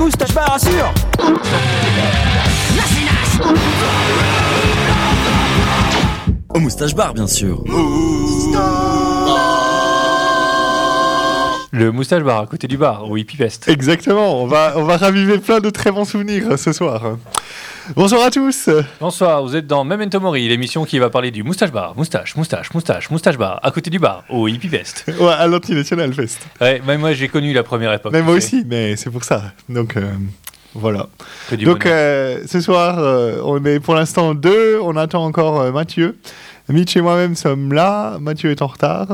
Moustache bar assure Au moustache bar, bien sûr. Le moustache bar à côté du bar, au Hippie Fest. Exactement, on va, on va raviver plein de très bons souvenirs euh, ce soir. Bonjour à tous Bonsoir, vous êtes dans Memento Mori, l'émission qui va parler du moustache bar. Moustache, moustache, moustache, moustache bar, à côté du bar, au Hippie Fest. Ouais, à l'Antinational Fest. Ouais, même moi j'ai connu la première époque. Mais moi sais, aussi, mais c'est pour ça. Donc euh, voilà. Donc euh, ce soir, euh, on est pour l'instant deux, on attend encore euh, Mathieu. Mitch et moi-même sommes là, Mathieu est en retard.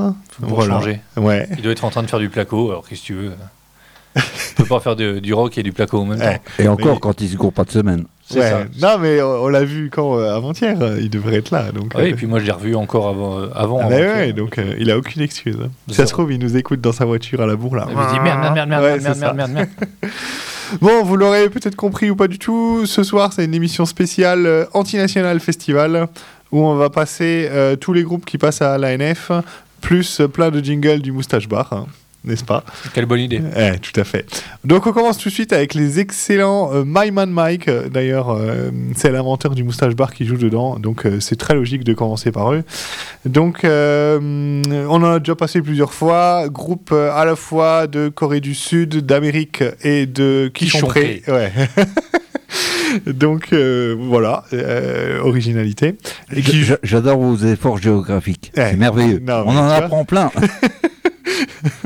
Pour changer. Ouais. Il doit être en train de faire du placo, alors qu'est-ce que tu veux? Tu peux pas faire de- du rock et du placo en même temps. Et encore Mais- quand il se court pas de semaine. Ouais. ça. Non mais on, on l'a vu quand euh, avant-hier, euh, il devrait être là. Donc, Ah Oui, euh, et puis moi je l'ai revu encore avant. euh, avant ah, mais avant-hier. ouais, donc euh, il a aucune excuse. hein. Si Ça se trouve, il nous écoute dans sa voiture à la bourre là. Il me dit merde, merde, merde, merde, Ouais, merde, merde, merde, merde, merde. Bon, vous l'aurez peut-être compris ou pas du tout, ce soir c'est une émission spéciale euh, Antinational Festival où on va passer euh, tous les groupes qui passent à l'ANF plus euh, plein de jingles du Moustache Bar, hein, n'est-ce pas? Quelle bonne idée. Eh, Tout à fait. Donc on commence tout de suite avec les excellents euh, My Man Mike. Euh, D'ailleurs, euh, c'est l'inventeur du Moustache Bar qui joue dedans, donc euh, c'est très logique de commencer par eux. Donc euh, on en a déjà passé plusieurs fois. Groupe euh, à la fois de Corée du Sud, d'Amérique et de Quichonpré. Ouais. Donc euh, voilà, euh, originalité. Qui J'adore vos efforts géographiques. Eh, C'est merveilleux. non, On en apprend plein.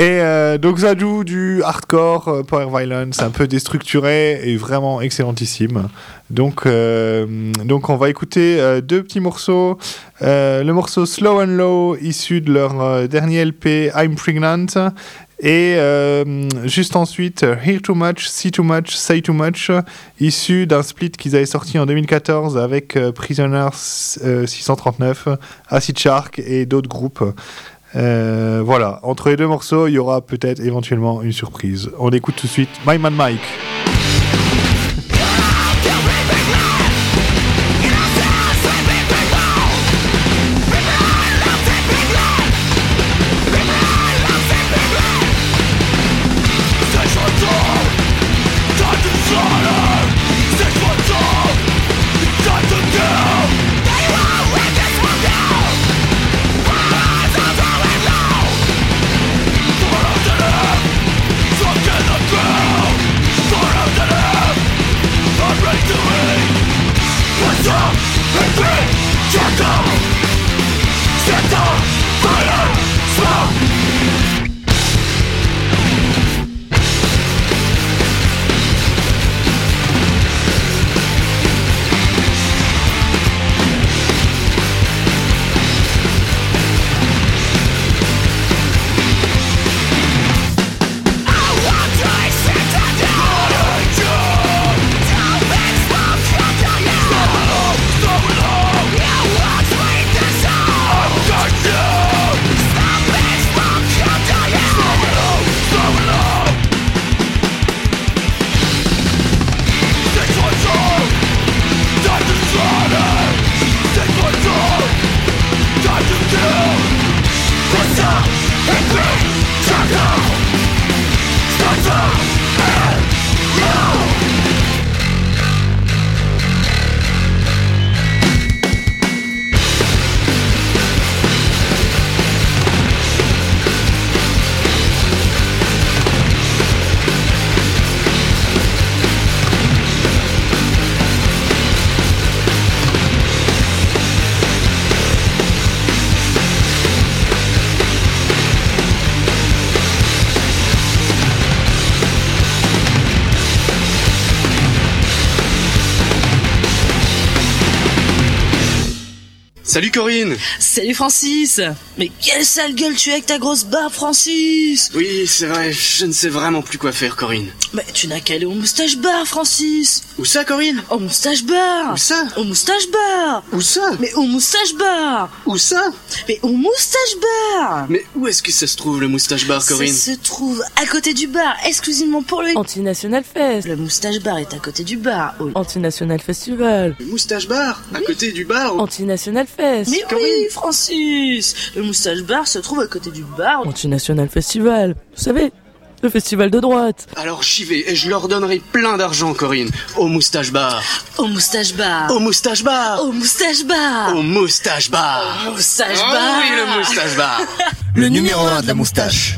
Et euh, donc ça joue du hardcore, euh, power violence, un peu déstructuré et vraiment excellentissime. Donc, euh, donc on va écouter deux petits morceaux. Le morceau Slow and Low, issu de leur dernier LP I'm Pregnant. Et juste ensuite, Hear Too Much, See Too Much, Say Too Much, issu d'un split qu'ils avaient sorti en 2014 avec euh, Prisoners euh, 639, Acid Shark et d'autres groupes. Euh, voilà, entre les deux morceaux, il y aura peut-être éventuellement une surprise. On écoute tout de suite My Man Mike. Salut Corinne. Salut Francis. Mais quelle sale gueule tu es avec ta grosse barbe Francis. Oui, c'est vrai, je ne sais vraiment plus quoi faire Corinne. Mais tu n'as qu'à aller au moustache bar Francis. Où ça Corinne? Au moustache bar. Où ça? Au moustache bar. Où ça? Mais au moustache bar. Où ça? Mais au moustache bar. Mais où est-ce que ça se trouve le moustache bar Corinne? Ça se trouve à côté du bar, exclusivement pour le... Antinational Fest, Le moustache bar est à côté du bar. au- Antinational Festival, Le moustache bar? À côté du bar au- Antinational Fest, Mais oui, Francis Le moustache bar se trouve à côté du bar. Antinational Festival. Vous savez, Le festival de droite. Alors j'y vais et je leur donnerai plein d'argent, Corinne. Au moustache bar. Au moustache bar. Au moustache bar. Au moustache bar. Au moustache bar. Au moustache Ah bar. oui, le moustache bar. Le numéro 1 de la moustache.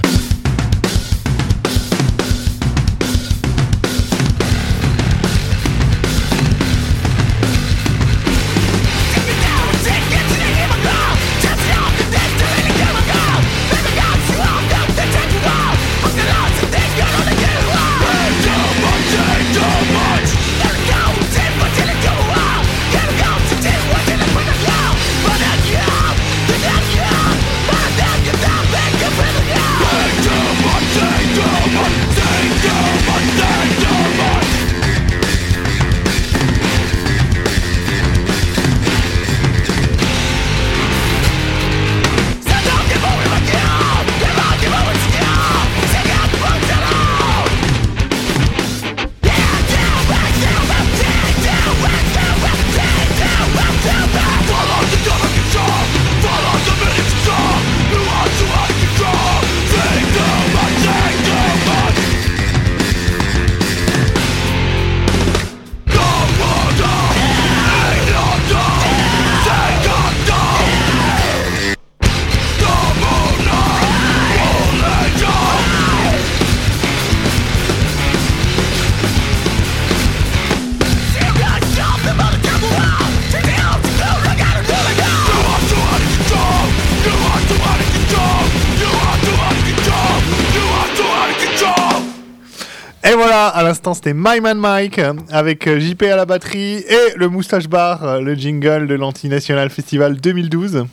L'instant, c'était My Man Mike euh, avec euh, JP à la batterie et le Moustache Bar, euh, le jingle de l'Anti-National Festival 2012,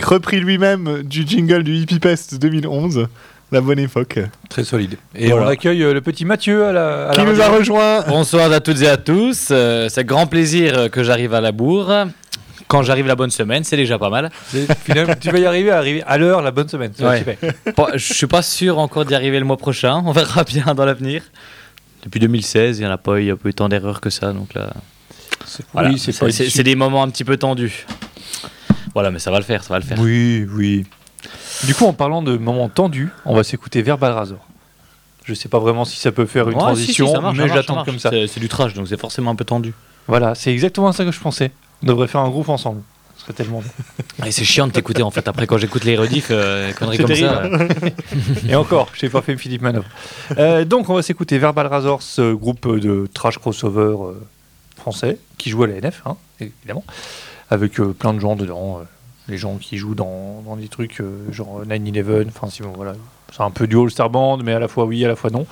repris lui-même du jingle du Hippie Fest 2011, la bonne époque. Très solide. Et Voilà. on accueille le petit Mathieu à la, à Qui la nous a rejoint Bonsoir à toutes et à tous. C'est grand plaisir que j'arrive à la bourre. Quand j'arrive la bonne semaine, c'est déjà pas mal. Finalement, tu vas y arriver à arriver à l'heure la bonne semaine. Ouais. je suis pas sûr encore d'y arriver le mois prochain. On verra bien dans l'avenir. Depuis 2016, il n'y en a pas eu, il a pas eu tant d'erreurs que ça. Donc là, voilà. Oui, c'est c'est- c'est des moments un petit peu tendus. Voilà, mais ça va le faire, ça va le faire. Oui, oui. Du coup, en parlant de moments tendus, on va s'écouter Verbal Razor. Je sais pas vraiment si ça peut faire une Ouais, si, si, transition, marche, mais j'attends comme ça. C'est c'est du trash, donc c'est forcément un peu tendu. Voilà, c'est exactement ça que je pensais. On devrait faire un groupe ensemble. C'est chiant de t'écouter en fait. Après, quand j'écoute les rediffs, euh, conneries comme ça. euh, Et encore, je n'ai pas fait Philippe Manœuvre. Euh, donc, on va s'écouter Verbal Razor, ce groupe de trash crossover euh, français qui joue à la NF, hein, évidemment, avec euh, plein de gens dedans. euh, les gens qui jouent dans, dans des trucs euh, genre 9-11, enfin, si bon, voilà. C'est un peu du All-Star Band, mais à la fois oui, à la fois non.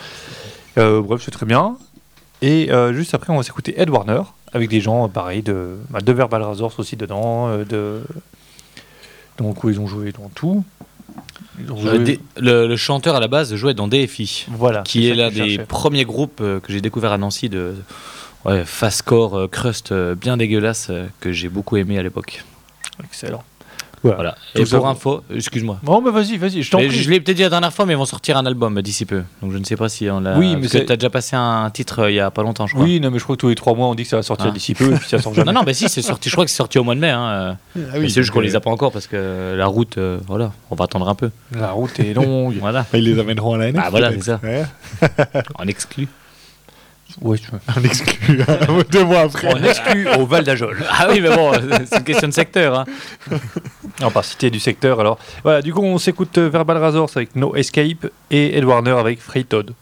Euh, bref, c'est très bien. Et euh, juste après, on va s'écouter Ed Warner, avec des gens, euh, pareil, de, bah, de Verbal Razors aussi dedans, euh, de... Donc, où ils ont joué dans tout. Ils ont euh, le, le chanteur à la base jouait dans DFI. Voilà. qui c'est est ça l'un que je des cherchais. premiers groupes euh, que j'ai découvert à Nancy de ouais, fastcore euh, crust euh, bien dégueulasse euh, que j'ai beaucoup aimé à l'époque. Excellent. Voilà. Et Tout pour info, euh, excuse-moi. Bon, bah vas-y, vas-y, je t'en Mais prie. Je l'ai peut-être dit la dernière fois, mais ils vont sortir un album euh, d'ici peu. Donc je ne sais pas si on l'a. Oui, mais c'est- t'as déjà passé un titre euh, il y a pas longtemps, je crois. Oui, non, mais je crois que tous les trois mois, on dit que ça va sortir Ah. d'ici peu, et puis ça sort jamais. Non, non, bah si, c'est sorti. Je crois que c'est sorti au mois de mai. Hein. euh. Ah mais c'est juste qu'on les a pas encore parce que la route, euh, voilà, on va attendre un peu. La route est longue. Voilà, Ils les amèneront à la NF. Ah, voilà, c'est ça. Ouais. on exclut. Ouais, tu- On exclut deux mois après. on exclut au Val d'Ajol. Ah oui, mais bon, euh, c'est une question de secteur. Hein. On va citer du secteur, alors. Voilà, du coup, on s'écoute euh, Verbal Razors avec No Escape et Ed Warner avec Free Todd.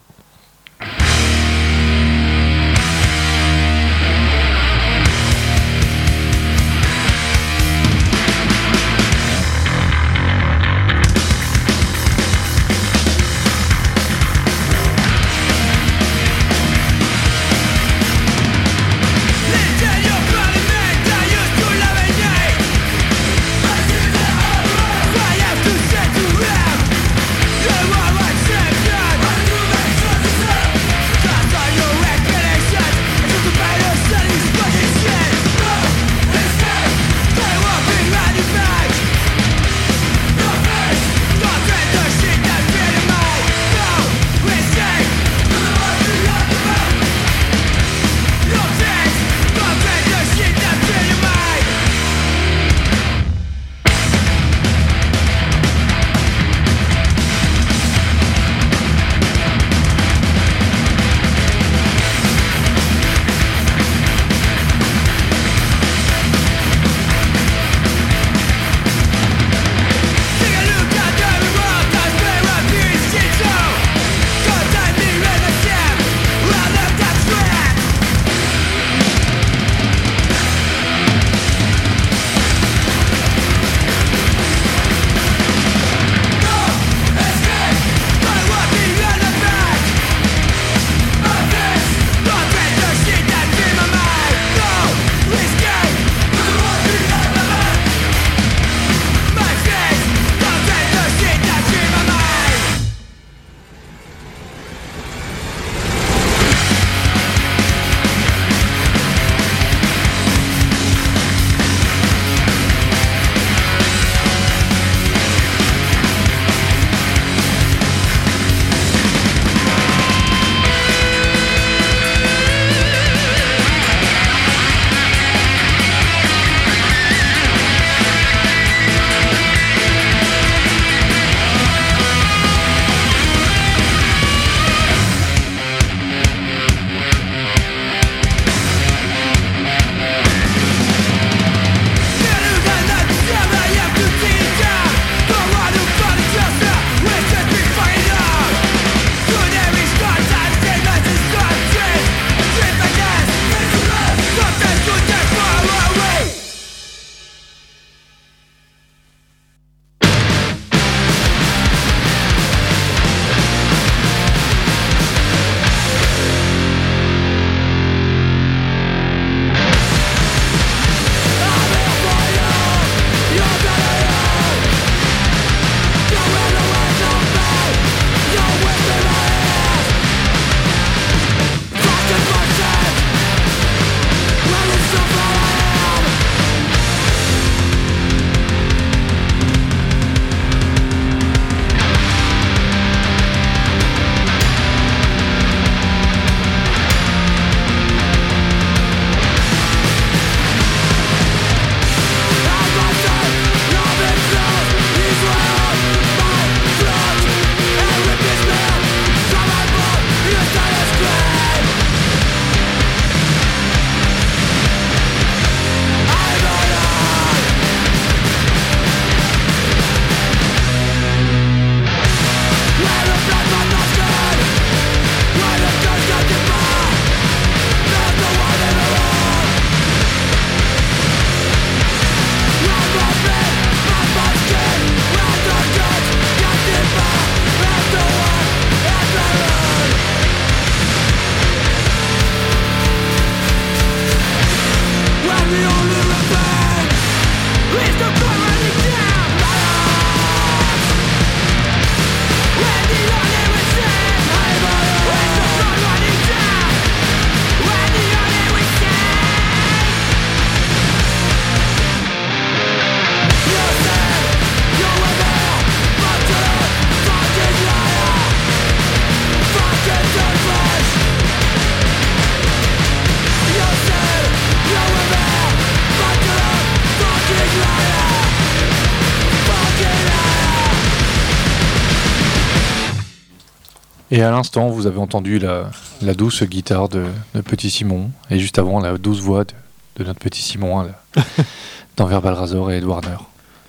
À l'instant, vous avez entendu la, la douce guitare de, de Petit Simon, et juste avant, la douce voix de, de notre Petit Simon hein, là, dans Verbal Razor et Ed Warner,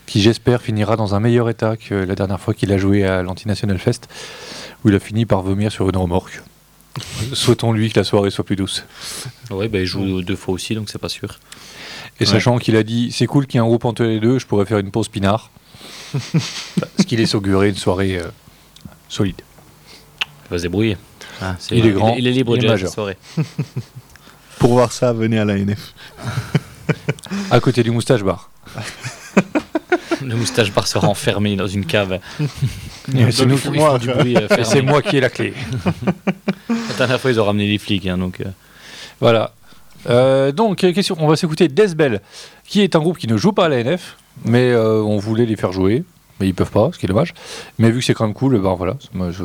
qui j'espère finira dans un meilleur état que la dernière fois qu'il a joué à l'Antinational Fest, où il a fini par vomir sur une remorque. Souhaitons-lui que la soirée soit plus douce. Ouais, bah, il joue deux fois aussi, donc c'est pas sûr. Et sachant qu'il a dit c'est cool qu'il y ait un groupe entre les deux, je pourrais faire une pause pinard. Parce qu'il est auguré une soirée euh, solide. Il va se débrouiller. Ah, c'est- Il est grand, Il est libre il est majeur. soirée. Pour voir ça, venez à la NF. À côté du moustache bar. Le moustache bar sera enfermé dans une cave. C'est moi, du bruit euh, fermé. moi qui ai la clé. La dernière fois, ils ont ramené les flics. hein, donc, euh, Voilà. Euh, donc, euh, question, on va s'écouter Deathbell, qui est un groupe qui ne joue pas à la NF, mais euh, on voulait les faire jouer, mais ils peuvent pas, ce qui est dommage. Mais vu que c'est quand même cool, ben voilà. Moi, je...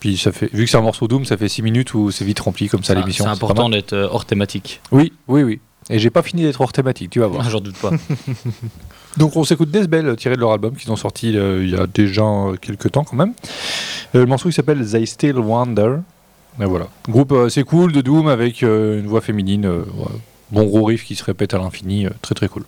Puis ça fait, vu que c'est un morceau Doom, ça fait 6 minutes où c'est vite rempli comme ça l'émission. c'est important d'être euh, hors thématique. Oui, oui, oui. Et j'ai pas fini d'être hors thématique, tu vas voir. J'en doute pas. Donc on s'écoute Deathbell tiré de leur album qu'ils ont sorti euh, il y a déjà euh, quelques temps quand même. Euh, le morceau il s'appelle They Still Wonder. Et voilà. Groupe c'est cool de Doom avec une voix féminine. ouais. Bon gros riff qui se répète à l'infini. très très cool.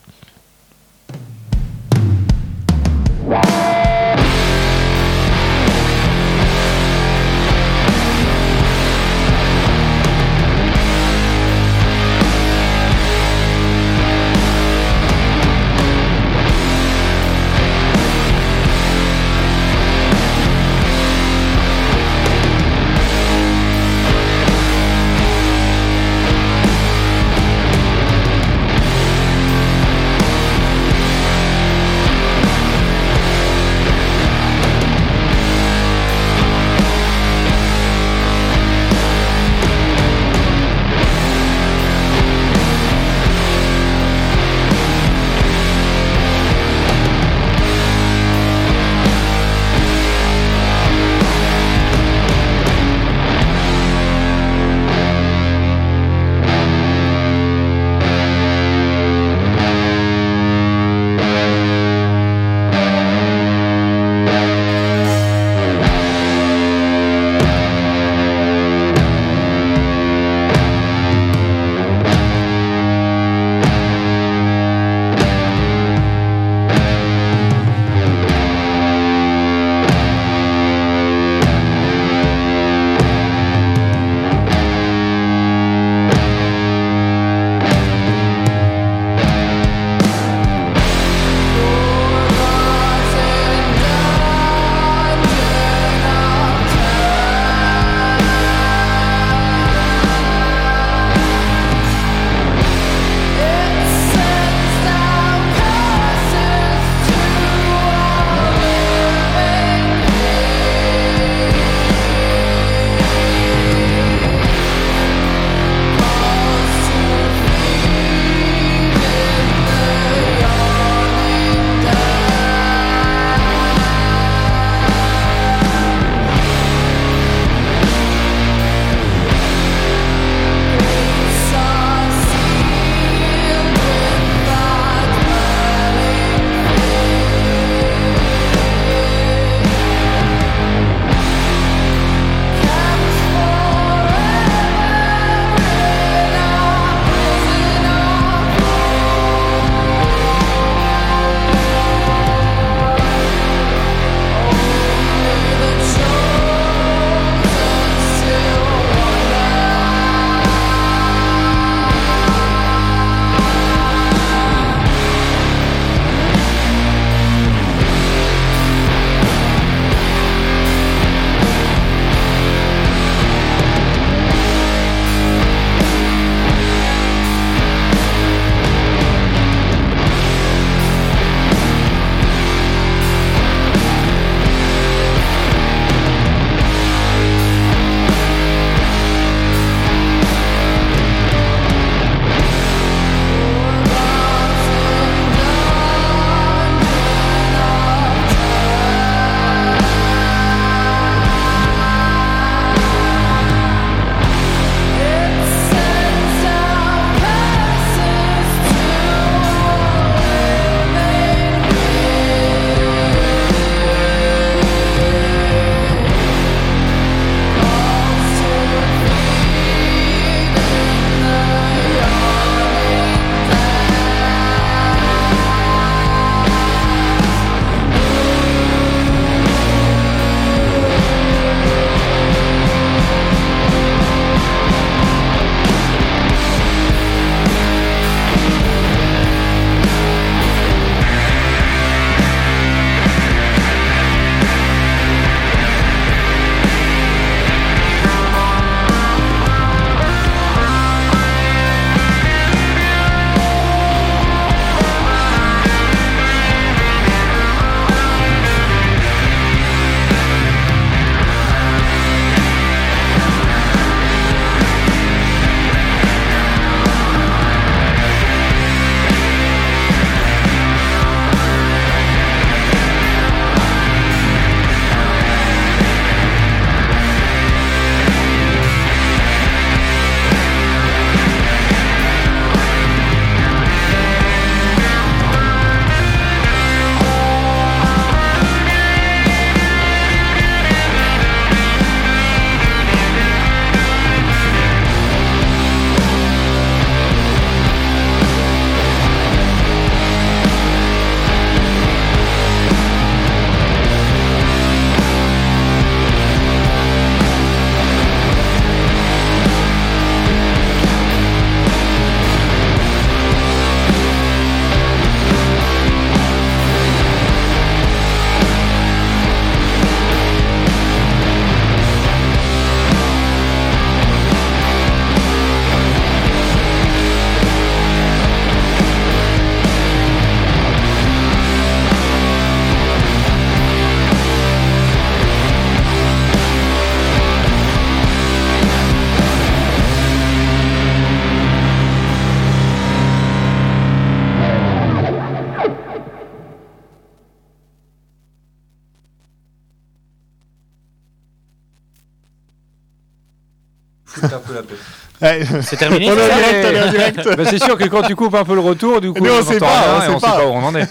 Ouais. C'est terminé On est en direct, on est en direct. Bah, c'est sûr que quand tu coupes un peu le retour, du coup, on on sait pas, rien on et sait on sait pas. pas où on en est.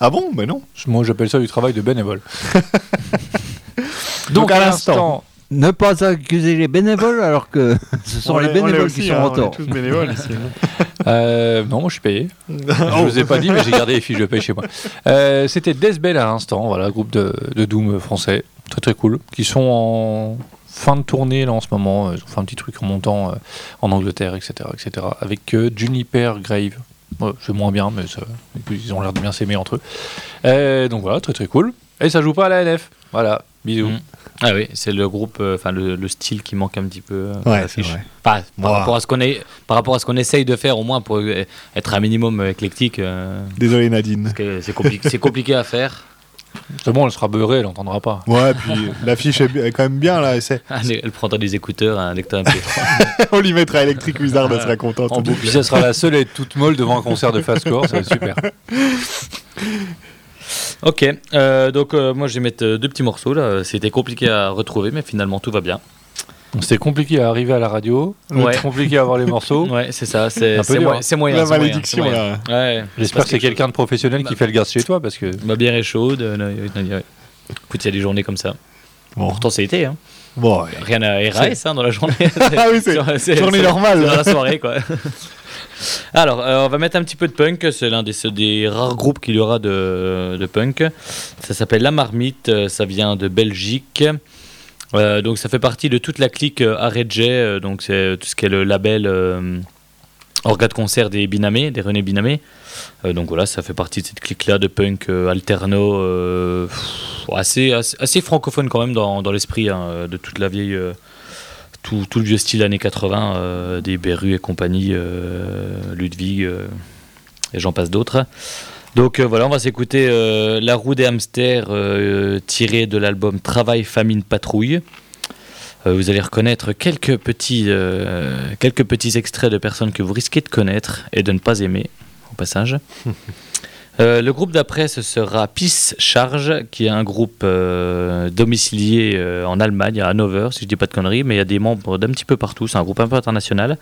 Ah bon Mais non. Moi, j'appelle ça du travail de bénévole. Donc, à l'instant. Ne pas accuser les bénévoles alors que ce sont On les bénévoles aussi, qui sont hein, en tort. tous bénévoles ici. Euh, non, moi je suis payé. Je vous ai pas dit, mais j'ai gardé les fiches de paye chez moi. Euh, C'était Deathbell à l'instant, voilà, groupe de, de Doom français, très très cool, qui sont en fin de tournée là en ce moment. Ils ont fait un petit truc en montant euh, en Angleterre, etc., etc. Avec euh, Juniper Grave. Ouais, c'est moins bien, mais ça- ils ont l'air de bien s'aimer entre eux. Euh, donc voilà, très très cool. Et ça joue pas à la NF. Voilà, bisous. Mm. Ah oui, c'est le groupe, euh, enfin le, le style qui manque un petit peu. euh, Ouais, c'est vrai. Enfin, par Wow. rapport à ce qu'on est, par rapport à ce qu'on essaye de faire au moins pour euh, être un minimum euh, éclectique, euh, Désolé Nadine. compliqué, c'est compliqué à faire. C'est bon, elle sera beurrée, elle n'entendra pas. Ouais, puis l'affiche est, quand même bien là. c'est- Elle elle prendra des écouteurs, un lecteur MP3 On lui mettra électrique Wizard, elle sera contente. en boucle. Puis ça sera la seule à être toute molle devant un concert de fastcore, ça va être super. Ok, euh, donc euh, moi je vais mettre euh, deux petits morceaux là. C'était compliqué à retrouver, mais finalement tout va bien. C'était compliqué à arriver à la radio, Ouais. compliqué à avoir les morceaux. Ouais, c'est ça, c'est c'est mo- hein. c'est moyen. La c'est malédiction c'est moyen. là. Ouais. J'espère que c'est quelqu'un de professionnel qui fait le gaz chez toi parce que Ma bière est chaude. euh, ouais. Écoute, il y a des journées comme ça. Bon. Pourtant c'est été, hein. Bon, ouais. Rien à RAS hein, dans la journée. Ah oui, c'est c'est- journée c'est- normale. c'est dans la soirée, quoi. Alors, euh, on va mettre un petit peu de punk. C'est l'un des, des rares groupes qu'il y aura de, de punk. Ça s'appelle La Marmite. Ça vient de Belgique. Euh, donc, ça fait partie de toute la clique euh, euh, Donc, c'est tout ce qui est le label euh, orga de concert des Binamé, des René Binamé. Euh, donc, voilà, ça fait partie de cette clique-là de punk euh, alterno. euh, assez, assez, francophone quand même dans, dans l'esprit hein, de toute la vieille. euh, tout, tout le vieux style années 80, euh, des Beru et compagnie, euh, Ludwig euh, et j'en passe d'autres. Donc euh, voilà, on va s'écouter euh, La roue des hamsters euh, tirée de l'album Travail, famine, patrouille. Vous allez reconnaître quelques petits, quelques petits extraits de personnes que vous risquez de connaître et de ne pas aimer, au passage. Euh, le groupe d'après, ce sera Peace Charge, qui est un groupe euh, domicilié euh, en Allemagne, à Hannover, si je dis pas de conneries, mais il y a des membres d'un petit peu partout. C'est un groupe un peu international.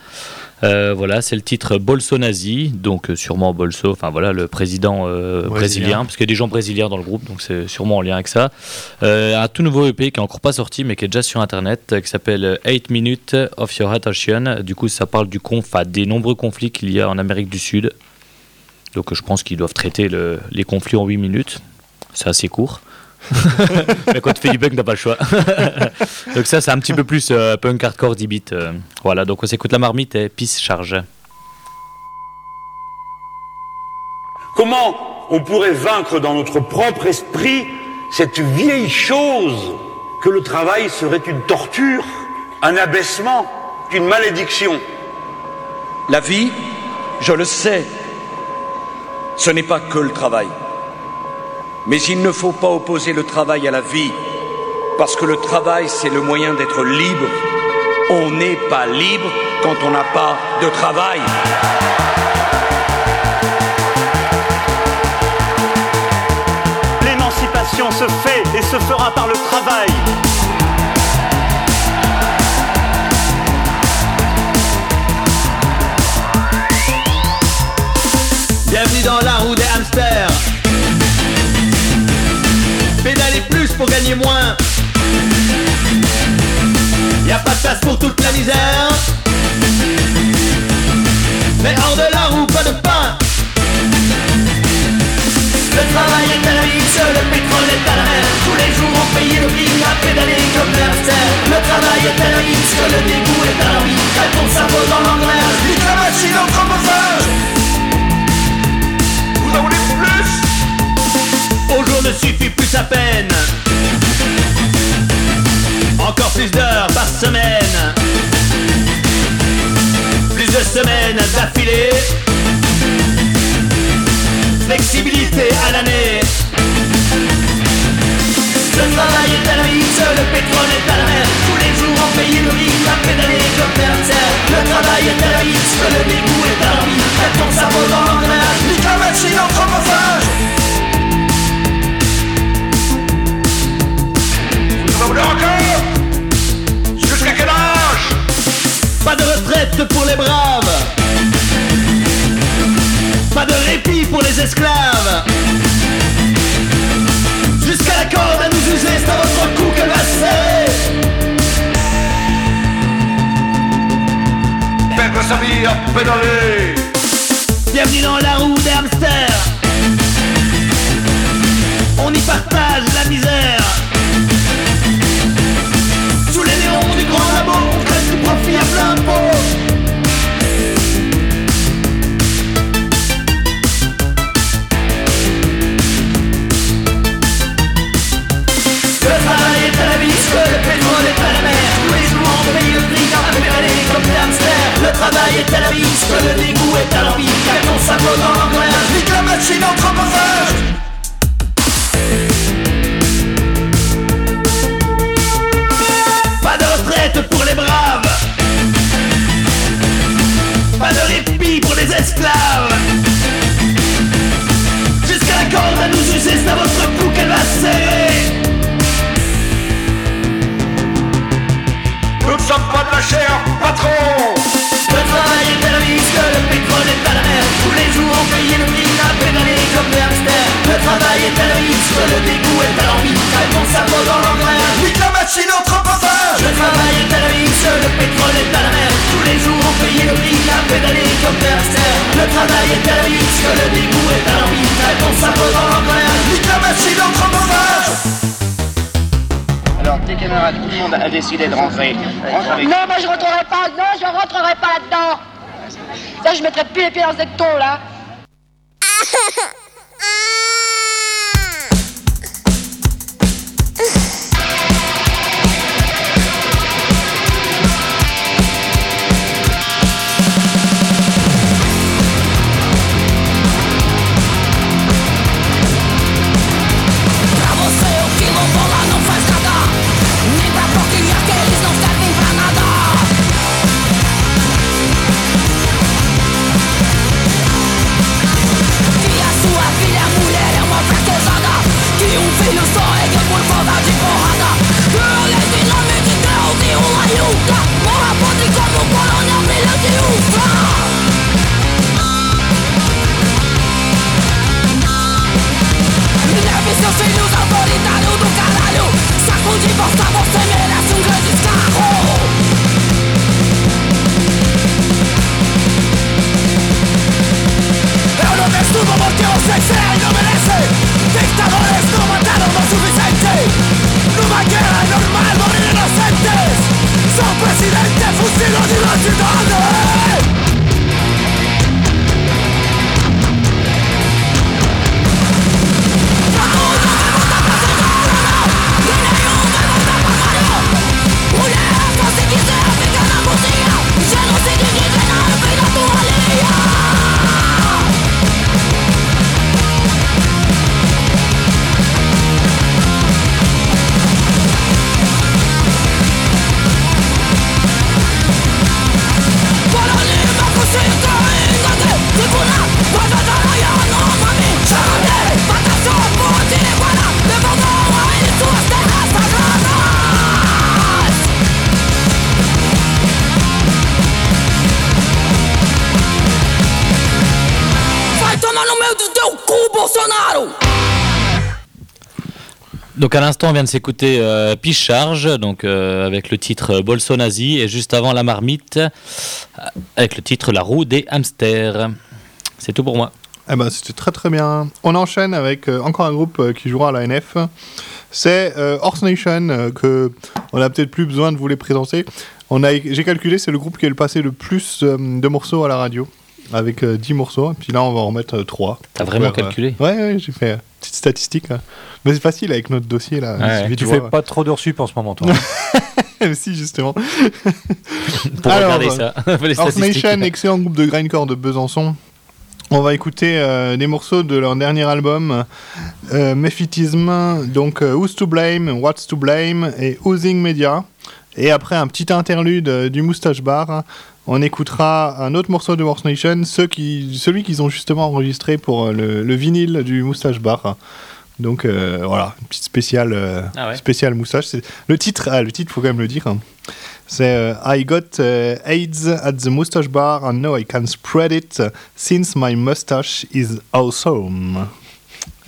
Voilà, c'est le titre Bolso Nazi, donc sûrement Bolso, enfin voilà, le président Brésilien. brésilien, parce qu'il y a des gens brésiliens dans le groupe, donc c'est sûrement en lien avec ça. Un tout nouveau EP qui est encore pas sorti, mais qui est déjà sur internet, qui s'appelle 8 Minutes of Your Attention. Du coup, ça parle du conf, des nombreux conflits qu'il y a en Amérique du Sud. Donc je pense qu'ils doivent traiter le- les conflits en 8 minutes. C'est assez court. Mais quand tu fais du punk, t'as pas le choix. donc ça, c'est un petit peu plus euh, punk hardcore 10 bits. euh. Voilà, donc on s'écoute la marmite et Peace Charge. Comment on pourrait vaincre dans notre propre esprit cette vieille chose que le travail serait une torture, un abaissement, une malédiction? La vie, je le sais, ce n'est pas que le travail. Mais il ne faut pas opposer le travail à la vie, parce que le travail, c'est le moyen d'être libre. On n'est pas libre quand on n'a pas de travail. L'émancipation se fait et se fera par le travail. Bienvenue dans la roue des hamsters. Pédaler plus pour gagner moins. Y a pas de place pour toute la misère. Mais hors de la roue, pas de pain. Le travail est à la le pétrole est à la mer. Tous les jours on paye le prix à pédaler comme des. Le travail est à la le dégoût est à la vie. Quand ton dans l'engrenage, vite machine plus Au jour ne suffit plus sa peine. Encore plus d'heures par semaine. Plus de semaines d'affilée. Flexibilité à l'année. Le travail est à la vie, le pétrole est à la mer Tous les jours on paye le rythme à pédaler comme hamsters Le travail est à la vie, le dégoût est à la vie. Quand ton Donc à l'instant, on vient de s'écouter euh, Picharge, donc euh, avec le titre euh, Bolsonazi, et juste avant La Marmite, euh, avec le titre La roue des hamsters. C'est tout pour moi. Eh ben, c'était très très bien. On enchaîne avec encore un groupe qui jouera à la NF. C'est Horse Nation, que on a peut-être plus besoin de vous les présenter. On a, j'ai calculé, c'est le groupe qui est le passé le plus de morceaux à la radio avec euh, 10 morceaux. Puis là, on va en remettre 3. Euh, T'as vraiment calculé euh, Ouais, j'ai fait une petite statistique. Mais c'est facile avec notre dossier. là. Tu, fais pas trop de sup en ce moment, toi. si, justement. Pour Alors, regarder ça. Nation, excellent groupe de grindcore de Besançon. On va écouter des morceaux de leur dernier album, euh, Mephitism, donc Who's to Blame, What's to Blame et Housing Media. Et après un petit interlude du Moustache Bar on écoutera un autre morceau de Morse Nation, celui qu'ils ont justement enregistré pour euh, le, vinyle du Moustache Bar. Donc euh, voilà, une petite spéciale, euh, ah spéciale moustache. Le titre, ah, le titre, faut quand même le dire. Hein. C'est I got AIDS at the Moustache Bar and now I can spread it since my moustache is awesome.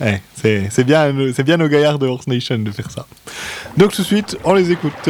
Eh, c'est bien, c'est bien aux gaillards de Horse Nation de faire ça. Donc tout de suite, on les écoute.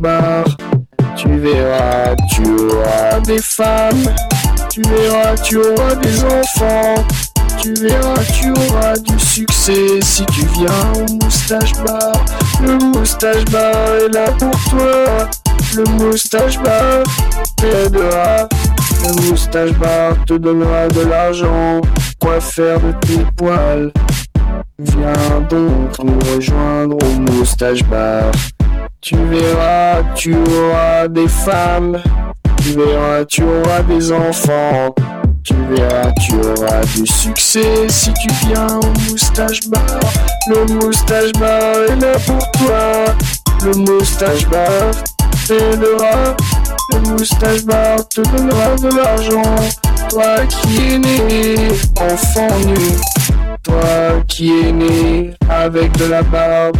Tu verras, tu auras des femmes, tu verras, tu auras des enfants. Tu verras, tu auras du succès si tu viens au moustache bar. Le moustache bar est là pour toi. Le moustache bar t'aidera. Le moustache bar te donnera de l'argent. Quoi faire de tes poils? Viens donc nous rejoindre au moustache bar. Tu verras, tu auras des femmes. Tu verras, tu auras des enfants. Tu verras, tu auras du succès si tu viens au moustache bar. Le moustache bar est là pour toi. Le moustache bar t'aidera. Le moustache bar te donnera de l'argent. Toi qui es né enfant nu. Toi qui es né avec de la barbe.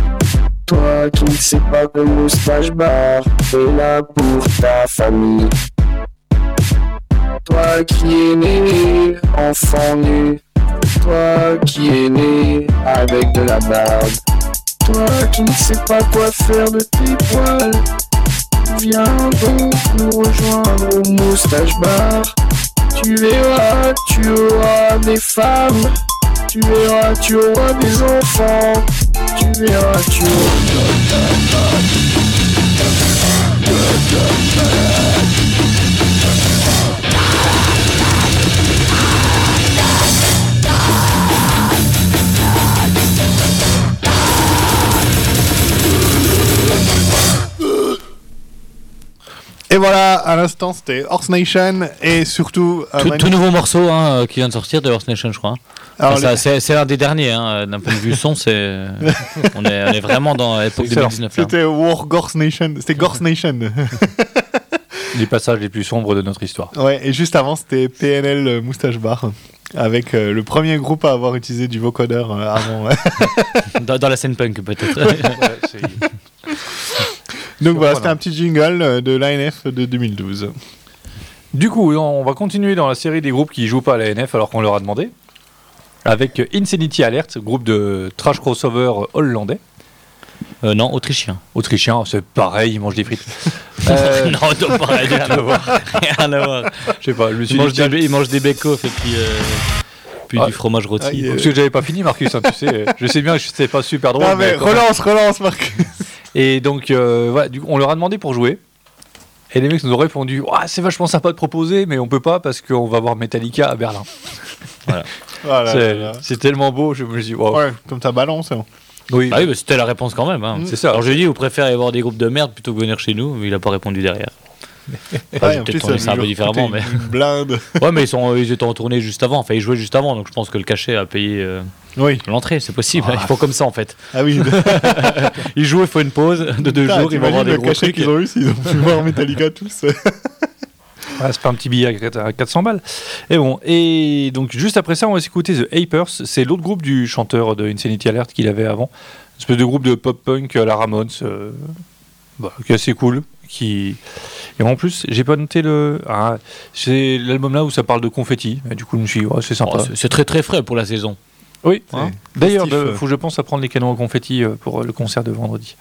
Toi qui ne sais pas que moustache bar est là pour ta famille. Toi qui es né enfant nu, toi qui es né avec de la barbe, toi qui ne sais pas quoi faire de tes poils, viens donc nous rejoindre au moustache bar. Tu verras, tu auras des femmes, tu verras, tu auras des enfants, Et voilà, à l'instant, c'était Horse Nation et surtout. euh, Tout, nouveau morceau hein, euh, qui vient de sortir de Horse Nation, je crois. Les- c'est- l'un des derniers, hein, d'un point de vue son, c'est on, est, on est vraiment dans l'époque Excellent. 2019. là. C'était War Gorse Nation. C'était Gorse Nation. Les passages les plus sombres de notre histoire. ouais, et juste avant, c'était PNL euh, Moustache Bar. Avec euh, le premier groupe à avoir utilisé du vocodeur euh, avant. Dans, dans la scène punk, peut-être. Donc voilà, c'était un petit jingle de l'ANF de 2012. Du coup, on va continuer dans la série des groupes qui jouent pas à la NF alors qu'on leur a demandé. Avec Insanity Alert, groupe de trash crossover hollandais. Euh, non, autrichien. Autrichien, c'est pareil, ils mangent des frites. Euh, non, non, pas rien à voir. Rien à voir. Je sais pas, je me suis Il dit, mange, des, il mange des bake-off et puis, euh, puis Ah. du fromage rôti. Parce que j'avais pas fini, Marcus, hein, tu sais. Je sais bien que c'était pas super drôle. Ah, mais quand même. relance, relance, Marcus. Et donc, euh, voilà, du coup, on leur a demandé pour jouer. Et les mecs nous ont répondu C'est vachement sympa de proposer, mais on peut pas parce qu'on va voir Metallica à Berlin. Voilà. Voilà, C'est- voilà. C'est tellement beau, je me dis wow. Ouais, comme ta balance. hein. Oui, Ah oui, bah, c'était la réponse quand même. hein. c'est ça. Alors je lui ai dit, vous préférez avoir des groupes de merde plutôt que venir chez nous, mais il a pas répondu derrière. Ouais, j'ai en peut-être ça un lui peu différemment, mais. Blinde. Ouais, mais ils, sont, ils étaient en tournée juste avant, enfin ils jouaient juste avant, donc je pense que le cachet a payé euh, Oui. l'entrée, c'est possible. Ils font comme ça en fait. Ah oui. Ils jouent, il faut une pause de deux Putain, jours, ils vont avoir des le gros cachet trucs. qu'ils ont eu s'ils ont pu voir Metallica tous. Ah, c'est pas un petit billet à quatre- à 400 balles. Et bon, et donc juste après ça, on va s'écouter The Apers. C'est l'autre groupe du chanteur de Insanity Alert qu'il avait avant. Une espèce de groupe de pop-punk à la Ramones, euh, bah, qui est assez cool. Qui... Et en plus, j'ai pas noté le. Ah, c'est l'album là où ça parle de confetti. Et du coup, je me suis dit, c'est sympa. Oh, c'est- très très frais pour la saison. oui, Hein d'ailleurs, euh. faut que je pense à prendre les canons à confetti euh, pour le concert de vendredi.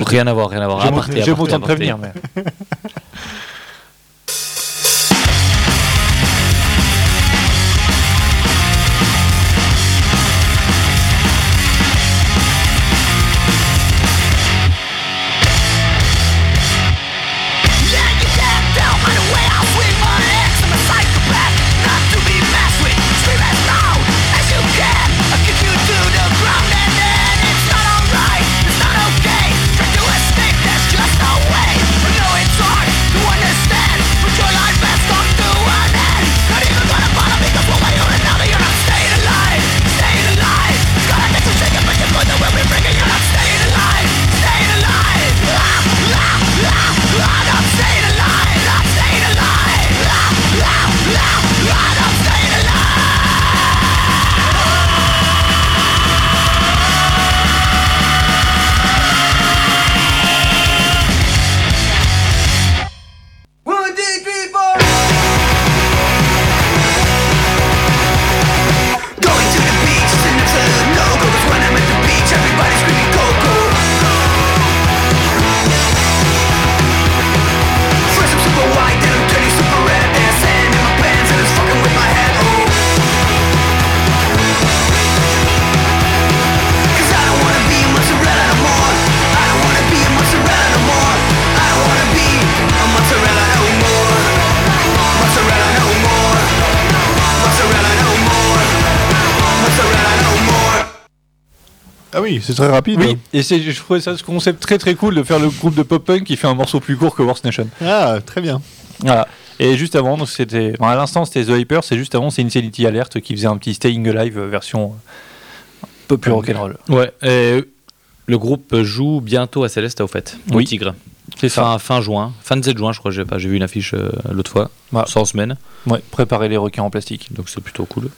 Rien à voir, rien à voir. J'ai mon- temps de prévenir. Mais... c'est très rapide. Oui, et c'est, je trouvais ça ce concept très très cool de faire le groupe de pop-punk qui fait un morceau plus court que Worst Nation. Ah, très bien. Voilà. Et juste avant, donc c'était, bon, à l'instant c'était The Hyper, c'est juste avant c'est Insanity Alert qui faisait un petit Staying Alive euh, version euh, un peu plus rock'n'roll. Ouais, et le groupe joue bientôt à Céleste au fait, au Oui. Tigre. C'est ça. Fin, fin juin, fin de 7 juin, je crois, j'ai pas, j'ai vu une affiche euh, l'autre fois, Voilà. sans semaine, Ouais, préparer les requins en plastique. donc c'est plutôt cool.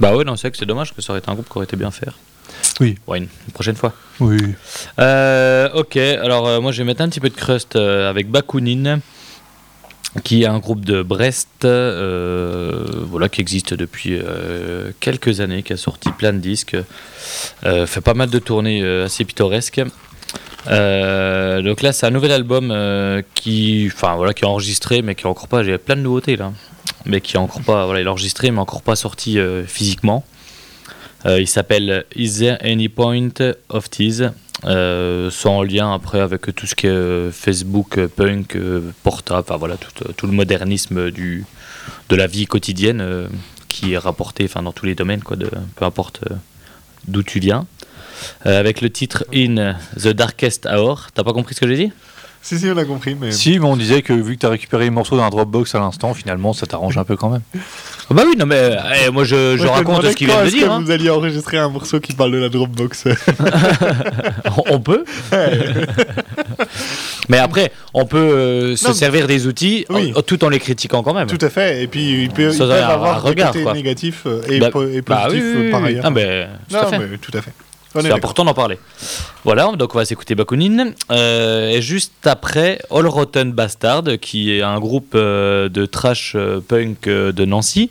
Bah ouais, non, c'est vrai que c'est dommage que ça aurait été un groupe qui aurait été bien faire. Oui. Ouais, une, une prochaine fois. Oui. Euh, ok, alors euh, moi je vais mettre un petit peu de crust euh, avec Bakunin, qui est un groupe de Brest, voilà, qui existe depuis quelques années, qui a sorti plein de disques, fait pas mal de tournées assez pittoresques. Donc là, c'est un nouvel album qui, enfin voilà, qui est enregistré, mais qui est encore pas. J'ai plein de nouveautés là, mais qui est encore pas. Voilà, il est enregistré, mais encore pas sorti physiquement. Euh, il s'appelle Is There Any Point of Tease? Euh, Sans lien après avec tout ce qui est Facebook, euh, punk, euh, portable, enfin voilà, tout, le modernisme du, de la vie quotidienne qui est rapporté enfin, dans tous les domaines, quoi, peu importe d'où tu viens. Avec le titre In the Darkest Hour. T'as pas compris ce que j'ai dit? Si, si, on a compris, mais. Si, mais on disait que vu que tu as récupéré les morceaux d'un Dropbox à l'instant, finalement ça t'arrange un peu quand même. Ah Bah oui, non mais eh, moi je, je Moi, raconte ce qu'il vient de dire. que hein. Vous alliez enregistrer un morceau qui parle de la Dropbox. on peut. mais après, on peut euh, se Non, servir des outils Oui. en- tout en les critiquant quand même. Tout à fait. Et puis, ils peuvent, Ça ils peuvent avoir un des regard, côtés quoi. négatifs euh, et, Bah- po- et bah positifs oui, oui, euh, par ailleurs. Ah, ben, tout à Non, fait. mais tout à fait. C'est important d'en parler. Voilà, donc on va s'écouter Bakunin. Euh, et juste après, All Rotten Bastard, qui est un groupe euh, de trash euh, punk de Nancy,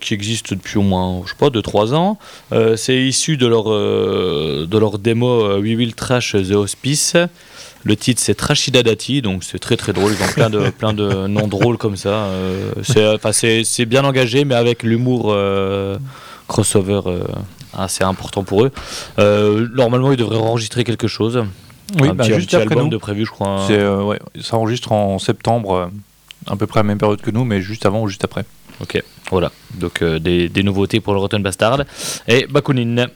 qui existe depuis au moins, je sais pas, 2-3 ans. C'est issu de leur, de leur démo We Will Trash The Hospice. Le titre c'est Trashidadati, donc c'est très très drôle. Ils ont plein de, plein de noms drôles comme ça. C'est, bien engagé, mais avec l'humour crossover assez important pour eux. Euh, normalement, ils devraient enregistrer quelque chose. Oui, un bah, petit, un juste petit après album nous. de prévu, je crois. C'est, euh, ouais, ça enregistre en septembre, euh, à peu près à la même période que nous, mais juste avant ou juste après. Ok, voilà. Donc euh, des, des nouveautés pour le Rotten Bastard. Et Bakunin.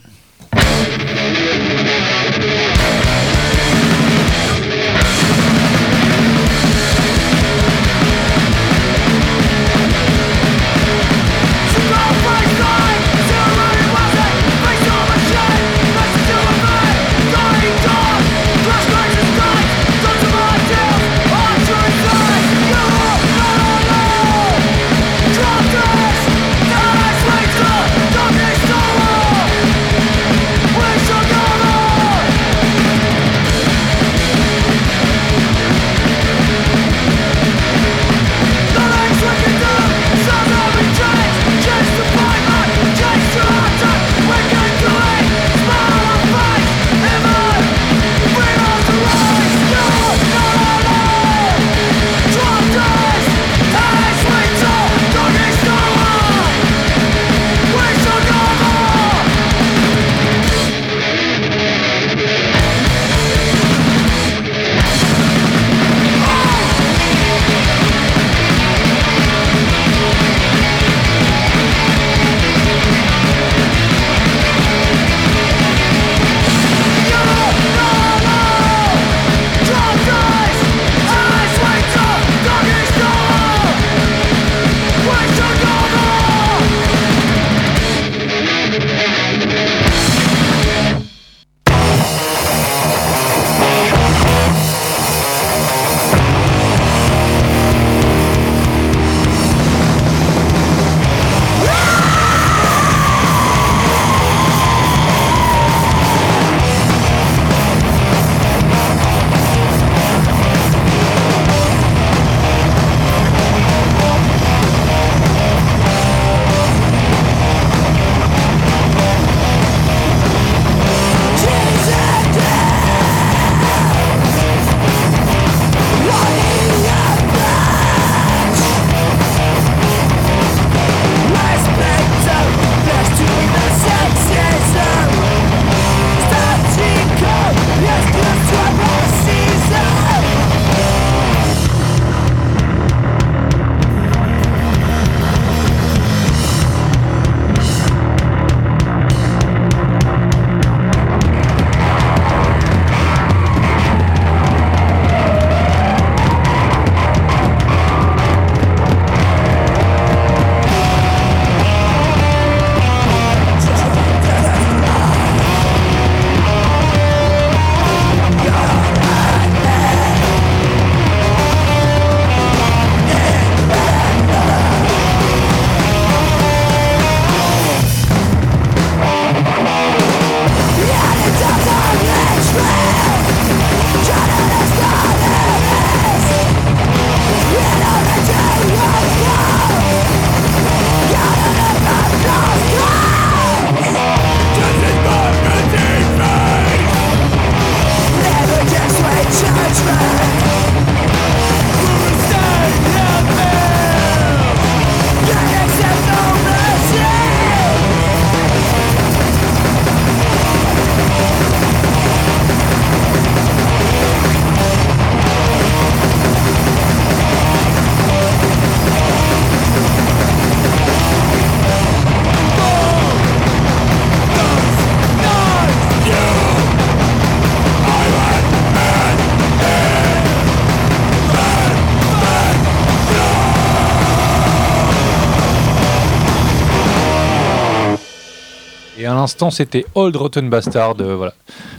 L'instant, c'était Old Rotten Bastard, euh, voilà,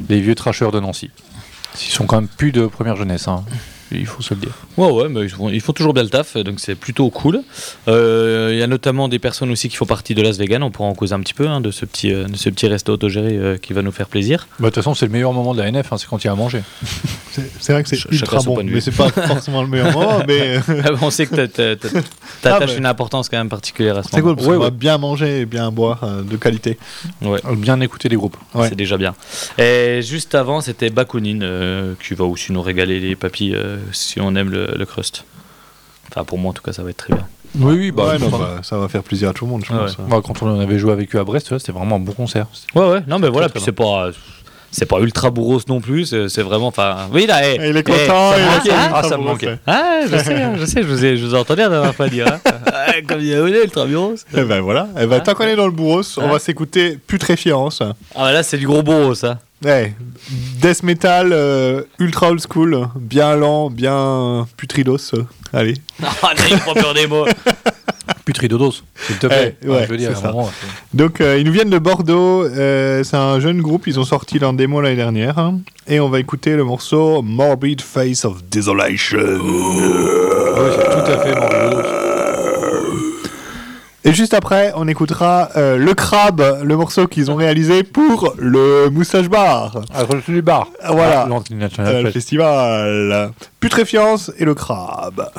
les vieux trasheurs de Nancy. Ils sont quand même plus de première jeunesse, hein. Il faut se le dire. Ouais, ouais, mais ils font, ils font toujours bien le taf, donc c'est plutôt cool. Euh, Il y a notamment des personnes aussi qui font partie de Las Vegan, on pourra en causer un petit peu hein, de, ce petit, euh, de ce petit resto autogéré euh, qui va nous faire plaisir. Bah, De toute façon, c'est le meilleur moment de la NF, hein, c'est quand il y a à manger. C'est vrai que c'est Ch- ultra bon, mais c'est pas forcément le meilleur moment. Mais Ah, on sait que t'a- t'attaches Ah, une importance quand même particulière à ce c'est cool qu'on va bien manger et bien boire euh, de qualité. Ouais. Bien écouter les groupes. Ouais. C'est déjà bien. Et juste avant, c'était Bakunin euh, qui va aussi nous régaler les papilles euh, si on aime le, le crust. Enfin, pour moi, en tout cas, ça va être très bien. Oui, oui, bah, Ouais, non, bah, ça va faire plaisir à tout le monde, je Ouais. pense. bah, quand on avait joué avec eux à Brest, c'était vraiment un bon concert. Ouais, ouais, non, mais voilà, très puis c'est pas. C'est pas ultra bourros non plus, c'est vraiment. Enfin, oui, là, eh, Il est eh, content, ça il est hein. Ah, ça me manquait. fait. Ah, je sais, hein, je sais, je vous ai, je vous ai entendu la dernière fois dire. Hein. Ah, Comme il y a ultra bourros. Eh ben voilà. Eh ben, tant qu'on est dans le bourros, on Ah. va s'écouter Putréfiance. Ah, bah là, c'est du gros bourros, ça. Ouais, death metal euh, ultra old school, bien lent, bien putridos. euh, Allez. Ah, n'ayez pas peur des mots. Putridodos, s'il te plaît. Eh, ouais, je veux dire, c'est à un ça. moment, Donc euh, ils nous viennent de Bordeaux, euh, c'est un jeune groupe, ils ont sorti leur démo l'année dernière. hein, et on va écouter le morceau Morbid Face of Desolation. Oui, c'est tout à fait. Et juste après, on écoutera euh, Le Crabe, le morceau qu'ils ont réalisé pour le Moustache Bar. Ah, du bar. Voilà. Ah, Euh, le Fest. festival. Putréfiance et Le Crabe.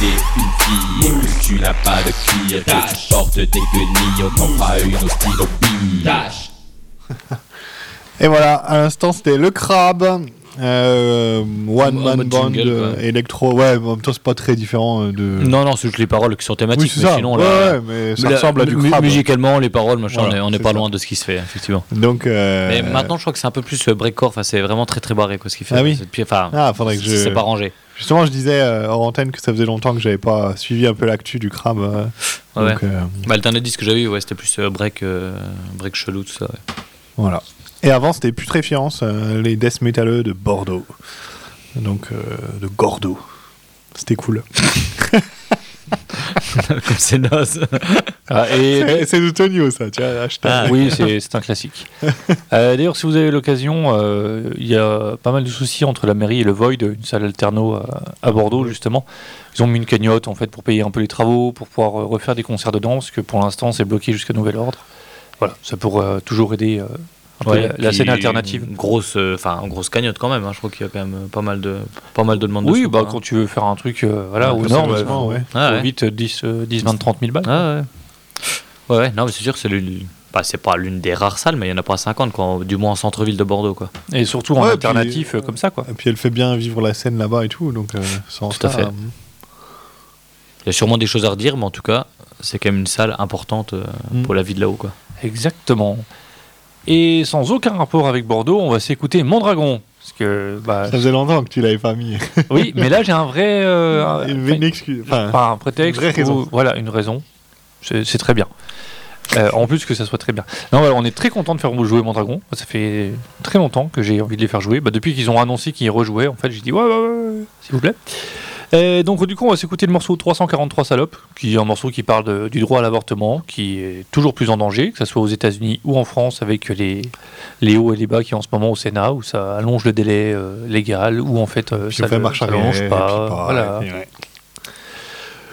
T'es une fille et que tu n'as pas de cuir, tu portes des guenilles, on t'envoie une au stylo bille. Et voilà, à l'instant, c'était Le Crabe. Euh, one man band euh, électro ouais mais en même temps c'est pas très différent euh, de Non, non, c'est juste les paroles qui sont thématiques, Oui, mais ça. sinon, Ouais, là, ouais, mais ça ressemble à du crabe. Musicalement, les paroles, machin, Voilà, on est- on n'est pas ça. loin de ce qui se fait, effectivement. donc euh, Mais maintenant, je crois que c'est un peu plus breakcore, enfin, c'est vraiment très très barré quoi, ce qu'il fait. Ah oui enfin, Ah, faudrait que je. c'est pas rangé. Justement, je disais euh, hors antenne que ça faisait longtemps que j'avais pas suivi un peu l'actu du crabe. euh, Ouais. donc, euh, Bah, le dernier disque que j'avais eu, ouais, c'était plus euh, break, break chelou, tout ça. ouais. voilà. Et avant, c'était Putréfiance, les death métalleux de Bordeaux. Donc, euh, de Gordo. C'était cool. Comme c'est naze. Ah, et- C'est- C'est de Tonio, ça, tu vois. hashtag. Ah, oui, c'est c'est un classique. Euh, D'ailleurs, si vous avez l'occasion, euh, il y a pas mal de soucis entre la mairie et le Void, une salle alterno à, à Bordeaux, justement. Ils ont mis une cagnotte en fait pour payer un peu les travaux, pour pouvoir euh, refaire des concerts dedans, parce que pour l'instant, c'est bloqué jusqu'à nouvel ordre. Voilà, ça pourrait euh, toujours aider peu la, scène alternative. Une grosse, euh, enfin, grosse cagnotte quand même. hein. Je crois qu'il y a quand même euh, pas mal de, pas mal de demandes. Oui, bah, quoi, hein. quand tu veux faire un truc euh, voilà, Ouais, Ah vite euh, 10, euh, 10, 20, 30 000 balles. Ah ouais. Ouais, ouais, non, mais c'est sûr que c'est l'une. Bah, c'est pas l'une des rares salles, mais il y en a pas 50, quoi, du moins en centre-ville de Bordeaux. Quoi. Et surtout en Ouais, alternatif puis, euh, comme ça, quoi. Et puis elle fait bien vivre la scène là-bas et tout, donc euh, sans Tout à ça, fait. euh, Il y a sûrement des choses à redire, mais en tout cas, c'est quand même une salle importante euh, Mm. pour la vie de là-haut. Quoi. Exactement. Et sans aucun rapport avec Bordeaux, on va s'écouter Mondragon. Parce que, bah, Ça faisait longtemps que tu l'avais pas mis. oui, mais là j'ai un vrai. euh, Une, une excuse. Enfin, pas un prétexte. une vraie raison. voilà, une raison. C'est très bien. Euh, en plus que ça soit très bien. Non, on est très content de faire jouer Mondragon. Ça fait très longtemps que j'ai envie de les faire jouer. Bah, depuis qu'ils ont annoncé qu'ils rejouaient, en fait, j'ai dit ouais, ouais, ouais, ouais, s'il vous plaît. Et donc du coup, on va s'écouter le morceau 343 salopes, qui est un morceau qui parle de- du droit à l'avortement, qui est toujours plus en danger, que ce soit aux États-Unis ou en France, avec les, les hauts et les bas qui en ce moment au Sénat, où ça allonge le délai euh, légal, ou en fait euh, ça le- marche allonge pas. pas, voilà. ouais.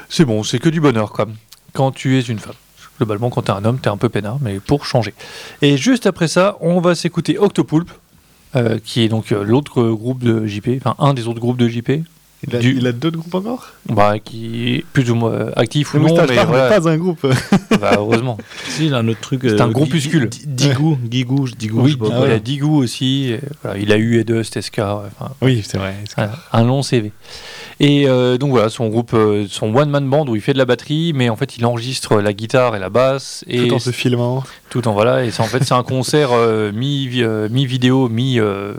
C'est bon, c'est que du bonheur, quoi. Quand tu es une femme. Globalement, quand tu es un homme, tu es un peu peinard, mais pour changer. Et juste après ça, on va s'écouter Octopoulpe, euh, qui est donc euh, l'autre euh, groupe de JP, enfin un des autres groupes de JP. Il a, Du- il a d'autres groupes encore? Bah, qui est plus ou moins euh, actif ou non, Moustache mais voilà. pas un groupe. Bah, heureusement. Si, il a un autre truc. C'est euh, un Gui- groupuscule. Di- Digou, Gigou, Digou, je Oui, sais pas il a Digou aussi. voilà, il a eu Edust, SK. Enfin, Oui, c'est vrai. voilà, un long CV. Et euh, donc voilà, son groupe, euh, son one-man band où il fait de la batterie, mais en fait il enregistre la guitare et la basse. Et Tout en se filmant. Tout en voilà, et c'est en fait c'est un concert euh, mi euh, mi vidéo mi euh,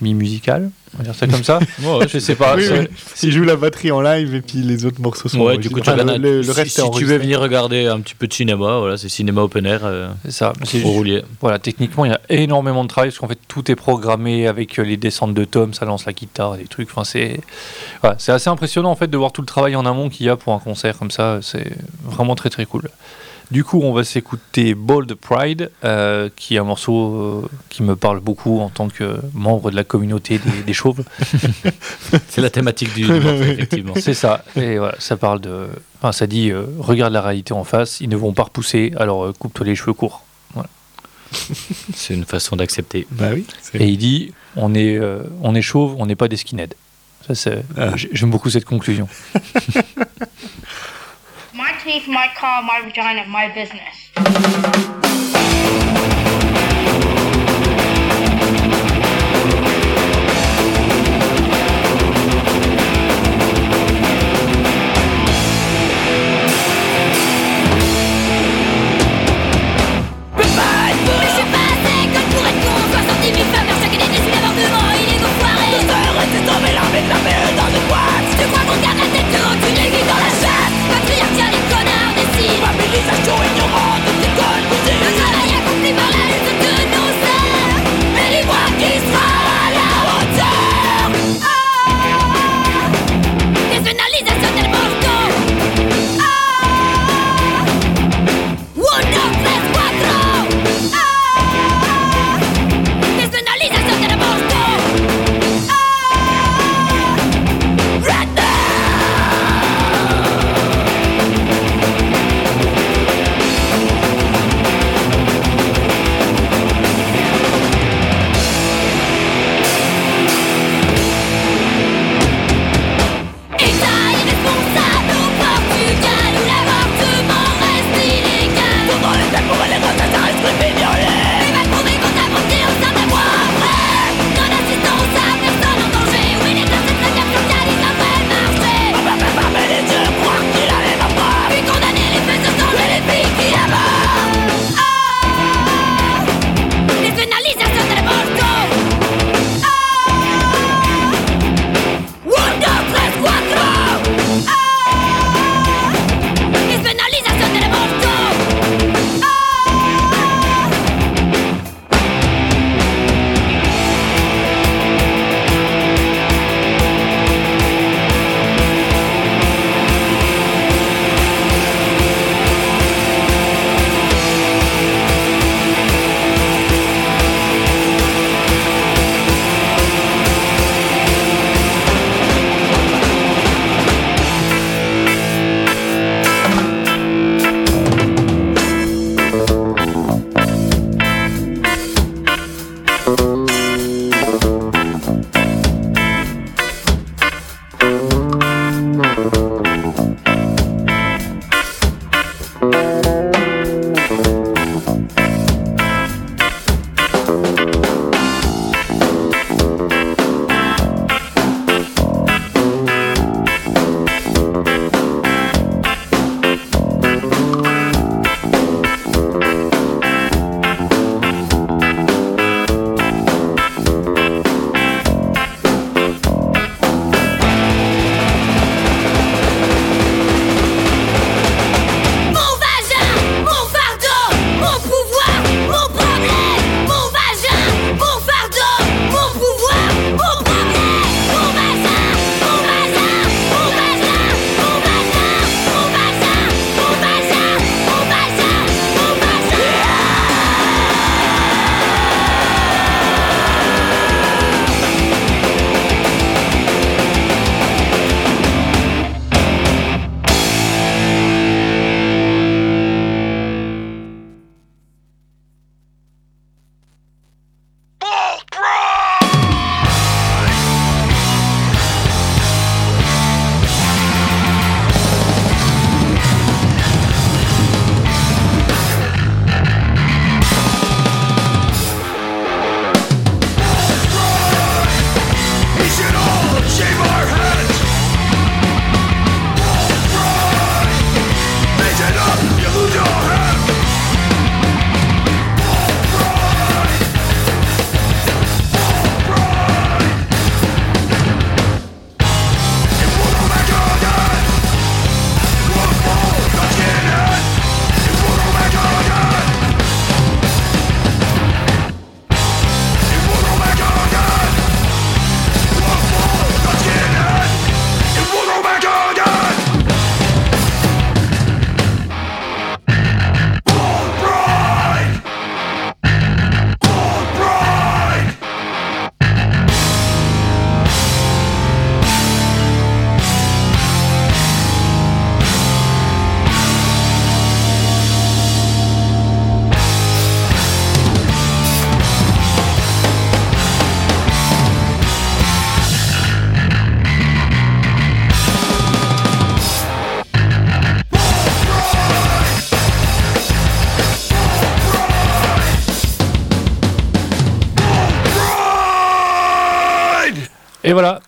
mi musical, on va dire ça comme ça. Ouais, ouais, je sais pas. Oui, c'est- oui. Il joue la batterie en live et puis les autres morceaux sont Ouais, du coup, tu Enfin, le, le si- reste si, tu veux venir regarder un petit peu de cinéma, voilà, c'est cinéma open air euh, C'est ça. au juste- roulier. Voilà, techniquement, il y a énormément de travail parce qu'en fait, tout est programmé avec euh, les descentes de tomes, ça lance la guitare, des trucs. Enfin, c'est voilà, c'est assez impressionnant en fait de voir tout le travail en amont qu'il y a pour un concert comme ça. C'est vraiment très très cool. Du coup, on va s'écouter Bold Pride, euh, qui est un morceau euh, qui me parle beaucoup en tant que membre de la communauté des, des chauves. C'est la thématique du, du morceau, effectivement. C'est ça. Et voilà, ça parle de. Enfin, ça dit euh, regarde la réalité en face, ils ne vont pas repousser, alors euh, coupe-toi les cheveux courts. Voilà. C'est une façon d'accepter. Bah oui. Et il dit on est, euh, on est chauve, on n'est pas des skinheads. Ça, c'est- Ah. J'aime beaucoup cette conclusion. Teeth, my car, my vagina, my business.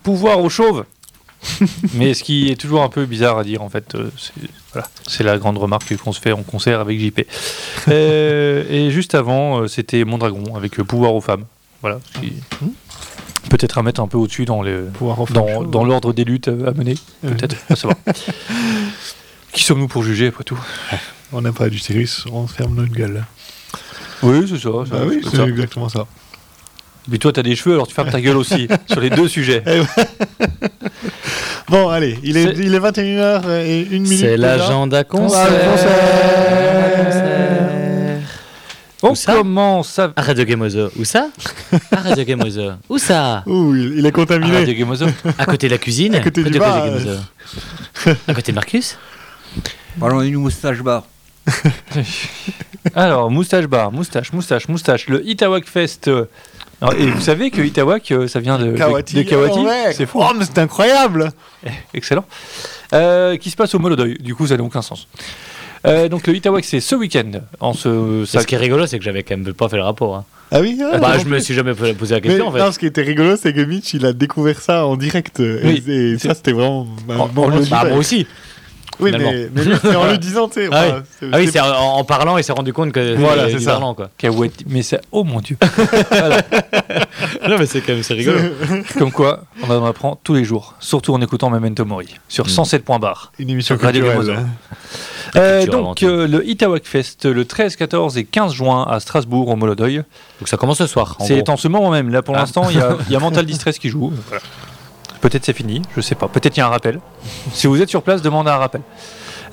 Pouvoir aux chauves. Mais ce qui est toujours un peu bizarre à dire en fait, euh, c'est voilà, la grande remarque qu'on se fait en concert avec JP. Euh, et juste avant, euh, c'était Mondragon avec euh, pouvoir aux femmes. Voilà, qui- peut-être à mettre un peu au-dessus dans le dans, dans l'ordre des luttes à mener, peut-être, à savoir. Qui sommes-nous pour juger après tout? On n'a pas d'utérus, on se ferme notre gueule. Oui, c'est ça. ça, Bah oui, c'est exactement ça. Mais toi, t'as des cheveux, alors tu fermes ta gueule aussi sur les deux sujets. Bon, allez, il est, il est 21h et une minute. C'est l'agenda concert. On Où ça commence à... Arrête de Gameozo. Où ça Arrête de Gameozo. Où ça Ouh, il, il est contaminé. Arrête de Gameozo. À côté de la cuisine À côté du de bar. Gameozo. À côté de Marcus Parlons d'une moustache bar. Alors, moustache bar, moustache, moustache, moustache. Le Itawak Fest. euh, alors, et vous savez que Itawak, euh, ça vient de de- Kawati. de Kawati. Oh, ouais. C'est fou. Oh, mais c'est incroyable. Excellent. Euh, qui se passe au Molodeuil. Du coup, ça n'a aucun sens. Euh, donc, le Itawak, c'est ce week-end. En ce, Ce qui est rigolo, c'est que j'avais quand même pas fait le rapport. hein. Ah oui ah, Bah, je me suis jamais posé la Mais question en fait. non, ce qui était rigolo, c'est que Mitch, il a découvert ça en direct. euh, Oui. Et, et ça, c'était vraiment. En- moment en bah, moi aussi. Oui, finalement. mais, mais c'est en le disant, tu sais. Ah oui, enfin, c'est- Ah oui, c'est- en, en parlant, il s'est rendu compte que Voilà, c'était c'est ça. parlant, quoi. Mais c'est. Oh mon dieu. Non, mais c'est quand même c'est rigolo. Comme quoi, on en apprend tous les jours. Surtout en écoutant Memento Mori. Sur 107 points barre. Une émission culturelle. Euh, donc, euh, le Itawak Fest, le 13, 14 et 15 juin à Strasbourg, au Molodeuil. Donc ça commence ce soir. C'est en ce moment même. Là, pour Ah. l'instant, il y y a Mental Distress qui joue. Peut-être c'est fini, je sais pas. Peut-être il y a un rappel. si vous êtes sur place, demandez un rappel.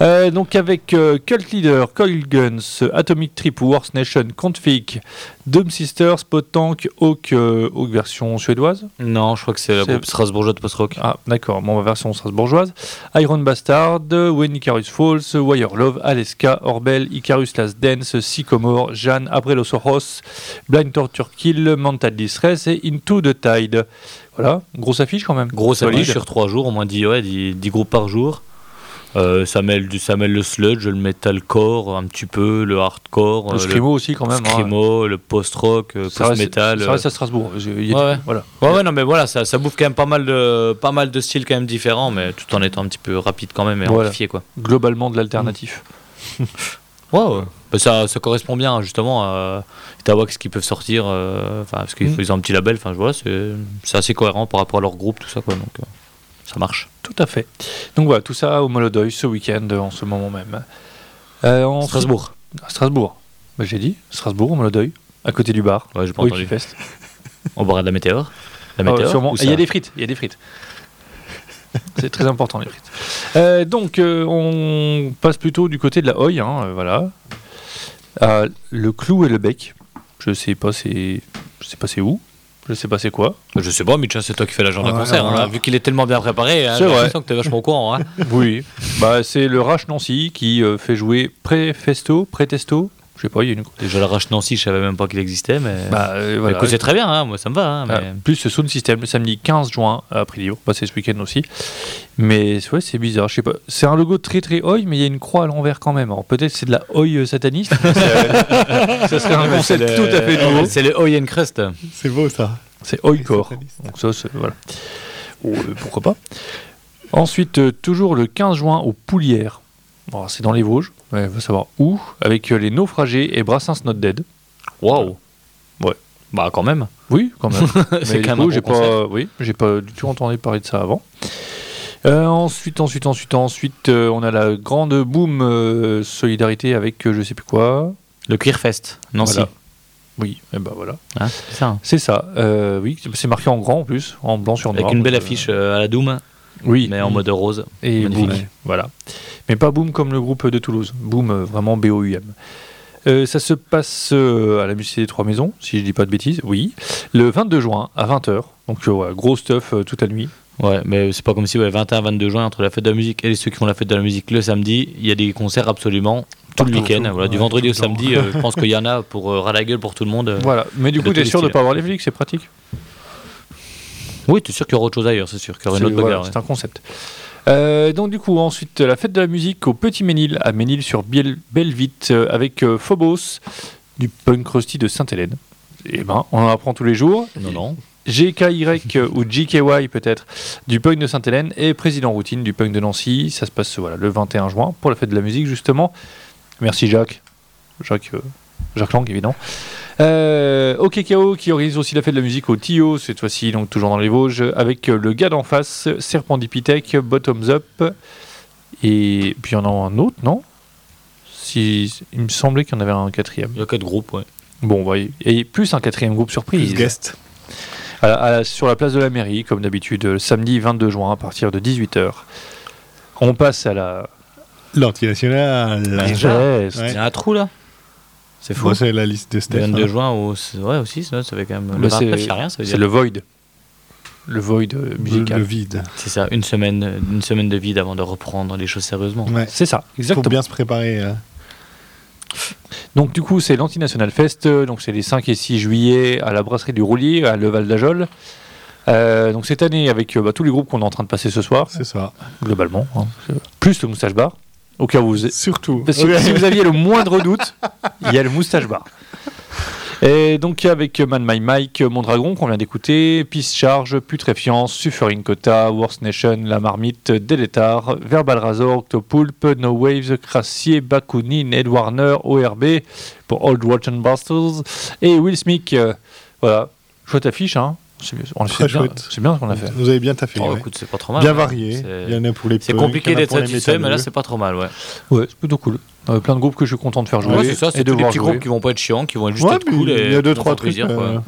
Euh, donc avec euh, Cult Leader, Coil Guns, Atomic Trip, Wars Nation, Config, Doom Sisters, Spot Tank, Hawk, euh, Hawk version suédoise. Non, je crois que c'est le C'est- groupe strasbourgeois de post-rock. Ah, d'accord, bon, version strasbourgeoise. Iron Bastard, When Icarus Falls, Wire Love, Aleska, Orbel, Icarus Last Dance, Sycomore, Jeanne, Abrelosoros, Blind Torture Kill, Mental Distress et Into the Tide. Voilà, grosse affiche quand même. Grosse affiche sur 3 jours, au moins 10, ouais, 10, 10 groupes par jour. Euh, ça, mêle du, ça mêle le sludge, le metalcore, un petit peu, le hardcore. Le euh, screamo aussi quand même, hein. Screamo, le post-rock, euh, post-metal. ça euh. reste à Strasbourg. Il y a- Ouais, ouais. Voilà. Ouais, ouais, non, mais voilà, ça, ça bouffe quand même pas mal de, pas mal de styles quand même différents, mais tout en étant un petit peu rapide quand même et Voilà. amplifié, quoi. Globalement de l'alternatif. Bah, ça, ça correspond bien justement à Itawax qui peuvent sortir, euh, parce qu'ils Mm. ils ont un petit label, enfin, voilà, c'est c'est assez cohérent par rapport à leur groupe, tout ça, quoi, donc euh, ça marche. Tout à fait. Donc voilà, tout ça au Molodeuil ce week-end en ce moment même. Euh, en Strasbourg. À Strasbourg. Bah, J'ai dit, Strasbourg au Molodeuil, à côté du bar. Ouais, j'ai pas entendu. Fest. On boira de la météore. La Ah, météore sûrement. Il y a des frites. Il y a des frites. C'est très important les frites. Euh, donc euh, on passe plutôt du côté de la Hoy, hein, voilà. Le clou et le bec. Je sais pas c'est, je sais pas c'est où. Je sais pas c'est quoi. Je sais pas, Mitcha, c'est toi qui fais l'agenda Ouais, concert. hein. Vu qu'il est tellement bien préparé, hein, C'est j'ai vrai. l'impression que t'es vachement au courant. Hein. Oui. bah c'est le Rache Nancy qui euh, fait jouer pré-festo, pré-testo. Je sais pas, il y a une. Déjà, le Rache Nancy, je savais même pas qu'il existait, mais. Bah, euh, voilà. C'est très bien, hein, moi ça me va. hein, mais... Ah, plus ce Sound System le samedi 15 juin à Prix Libre, bah, c'est ce week-end aussi. Mais ouais, c'est bizarre, je sais pas. C'est un logo très très oi, mais il y a une croix à l'envers quand même. Alors peut-être c'est de la oi euh, sataniste. ça serait un concept tout le- à fait nouveau. C'est le Oi and Crust. C'est beau ça. C'est oi core. Donc ça, c'est voilà. Oh, euh, pourquoi pas. Ensuite, euh, toujours le 15 juin au Poulières. Bon, c'est dans les Vosges. Ouais, va savoir où. Avec euh, les naufragés et Brassens Not Dead. Waouh. Ouais. Bah, quand même. Oui, quand même. C'est quand même j'ai pas, oui, j'ai pas du tout entendu parler de ça avant. Euh, ensuite, ensuite, ensuite, ensuite, euh, on a la grande boom euh, solidarité avec je sais plus quoi. Le Queerfest, Nancy. Voilà. Oui, et ben voilà. Hein, c'est ça. hein. C'est ça. oui, c'est marqué en grand en plus, en blanc sur noir. Avec une belle affiche à la Doom. Oui. Mais en mode rose. Et boom, voilà. Mais pas boom comme le groupe de Toulouse. Boom, euh, vraiment B-O-U-M. Euh, ça se passe euh, à la Musée des Trois Maisons, si je dis pas de bêtises. Oui. Le 22 juin à 20h. Donc, euh, ouais, gros stuff toute la nuit. Ouais, mais c'est pas comme si ouais, 21-22 juin, entre la fête de la musique et ceux qui font la fête de la musique le samedi, il y a des concerts absolument tout le week-end. Voilà, du vendredi au samedi, je pense qu'il y en a pour ras la gueule pour tout le monde. Voilà. Mais du coup, t'es sûr de pas avoir les flics, c'est pratique Oui, t'es sûr qu'il y aura autre chose ailleurs, c'est sûr qu'il y aura une C'est autre voilà, bagarre. c'est un concept. Euh, donc du coup, ensuite, la fête de la musique au Petit Ménil, à Ménil sur Biel- Bellevite, euh, avec euh, Phobos, du punk rusty de Sainte-Hélène. Et ben, on en apprend tous les jours. Non, non. GKY ou GKY peut-être du punk de Sainte-Hélène et président routine du punk de Nancy. Ça se passe voilà, le 21 juin pour la fête de la musique justement. Merci Jacques. Jacques, Jacques Lang évidemment. Euh, OKKO qui organise aussi la fête de la musique au Tio, cette fois-ci donc toujours dans les Vosges, avec euh, le gars d'en face, Serpendipithèque, Bottoms Up. Et puis il y en a un autre, non? Si, Il me semblait qu'il y en avait un quatrième. Il y a quatre groupes, ouais. Bon, bah, et plus un quatrième groupe surprise. Plus guest. À la- à la- sur la place de la mairie, comme d'habitude, le samedi 22 juin à partir de 18h. On passe à la. L'antinationale. Déjà Il y a un trou là? C'est fou. C'est la liste de Le Steph. 22 hein. juin au, ouais, aussi, ça, ça fait quand même. Le c'est 29, il n'y a rien, ça veut c'est le void. Le void euh, musical. Le vide. C'est ça, une semaine, une semaine de vide avant de reprendre les choses sérieusement. Ouais. C'est ça, exactement. Faut bien se préparer. euh. Donc du coup, c'est l'Antinational Fest, euh, donc c'est les 5 et 6 juillet à la brasserie du Roulier, à Leval d'Ajol. Euh, donc cette année avec euh, bah, tous les groupes qu'on est en train de passer ce soir, C'est ça. globalement, hein, plus le moustache bar, au cas où vous... Surtout. Parce que si vous aviez le moindre doute, il y a le moustache bar. Et donc avec Man My Mike, Mondragon qu'on vient d'écouter, Peace Charge, Putréfiance, Suffering Kota, Worst Nation, La Marmite, Deletar, Verbal Razor, Octopulp, No Waves, Crassier, Bakunin, Ed Warner, ORB pour Old Rotten Bastards et Will Smith. euh, voilà, chouette affiche, hein. C'est bien, chouette. c'est bien ce qu'on a fait. Vous avez bien taffé. Oh, ouais. écoute, c'est pas trop mal. Bien ouais. varié. C'est- Il y en a pour les C'est compliqué il d'être satisfait, mais là, c'est pas trop mal, ouais. Ouais, c'est plutôt cool. Euh, plein de groupes que je suis content de faire jouer Ouais, c'est ça, c'est de tous les voir petits jouer. groupes qui vont pas être chiants, qui vont juste Ouais, être cool. il et y a deux trois trucs plaisir, quoi. euh,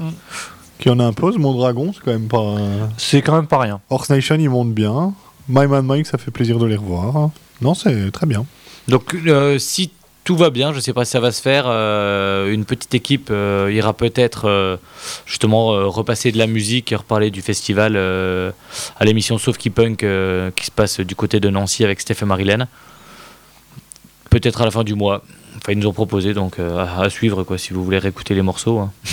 qui en imposent. Mon dragon, c'est quand même pas. C'est quand même pas rien. Horse Nation, ils montent bien. My Man Mike, ça fait plaisir de les revoir. Non, c'est très bien. Donc, euh, si tout va bien, je sais pas si ça va se faire, euh, une petite équipe euh, ira peut-être euh, justement repasser de la musique et reparler du festival à l'émission Sauf qui Punk qui se passe du côté de Nancy avec Steph et Marilyn. Peut-être à la fin du mois. Enfin, ils nous ont proposé, donc euh, à, à suivre quoi, si vous voulez réécouter les morceaux. hein.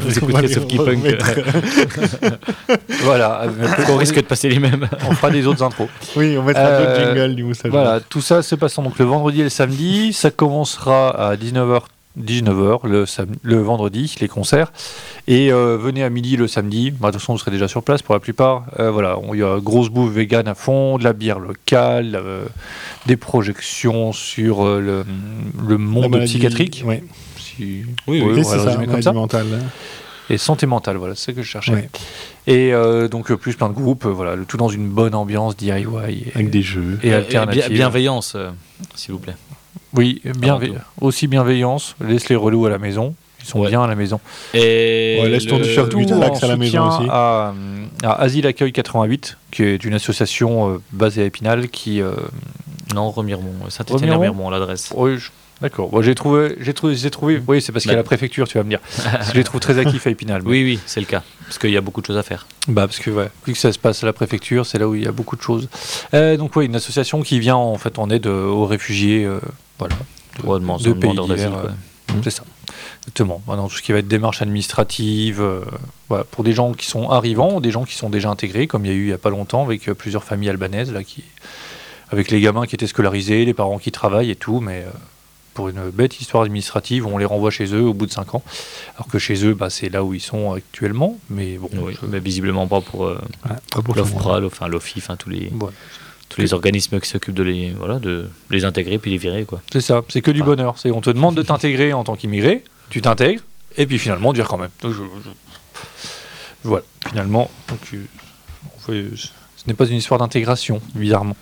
vous On va écoutez qui Punk. Voilà, on risque de passer les mêmes. on fera des autres intros. Oui, on mettra Euh, d'autres jingles. Voilà, tout ça se passant donc le vendredi et le samedi. Ça commencera à 19h. 19h le, le vendredi, les concerts. Et euh, venez à midi le samedi. Bah, de toute façon, vous serez déjà sur place pour la plupart. Euh, voilà, on- il y a grosse bouffe vegan à fond, de la bière locale, euh, des projections sur euh, le, le monde maladie- psychiatrique. Ouais. Si- Oui, oui, oui. c'est ça, comme mentale. Et santé mentale, voilà, c'est ce que je cherchais. Ouais. Et euh, donc, plus plein de groupes, euh, voilà, le tout dans une bonne ambiance DIY et, Avec des jeux. et bienveillance, euh, s'il vous plaît. Oui, bienve- aussi bienveillance. Laisse les relous à la maison. Ils sont Ouais. bien à la maison. Et Ouais, laisse ton t-shirt Gutalax à la maison aussi. À, à Asile Accueil 88, qui est une association euh, basée à Épinal qui. euh, Non, Remiremont. Saint-Étienne Remiremont Remiremont, l'adresse. oui, je- D'accord. Bon, j'ai trouvé, j'ai trouvé, j'ai trouvé. Oui, c'est parce qu'il y a Bah. la préfecture, tu vas me dire. Je les trouve très actifs à Épinal. mais- Oui, oui, c'est le cas. Parce qu'il y a beaucoup de choses à faire. Bah parce que ouais, vu que ça se passe à la préfecture, c'est là où il y a beaucoup de choses. Euh, donc oui, une association qui vient en fait en aide euh, aux réfugiés, voilà, de, Ouais, demande- de pays d'asile, euh, C'est ça, exactement. Dans tout ce qui va être démarche administrative, euh, voilà, pour des gens qui sont arrivants, des gens qui sont déjà intégrés, comme il y a eu il y a pas longtemps avec euh, plusieurs familles albanaises là qui, avec les gamins qui étaient scolarisés, les parents qui travaillent et tout, mais euh, pour une bête histoire administrative, on les renvoie chez eux au bout de 5 ans, alors que chez eux, bah, c'est là où ils sont actuellement, mais bon. Oui, mais visiblement pas pour, Pas pour tout le monde. l'OFPRA, l'OF- enfin, enfin, tous les, Voilà. Tous les organismes qui s'occupent de les, voilà, de les intégrer puis les virer. Quoi. C'est ça, c'est que du bonheur. C'est on te demande de t'intégrer en tant qu'immigré, tu t'intègres, et puis finalement, dire quand même. Donc, je- je- Voilà, finalement, donc, euh, on fait- ce n'est pas une histoire d'intégration, bizarrement.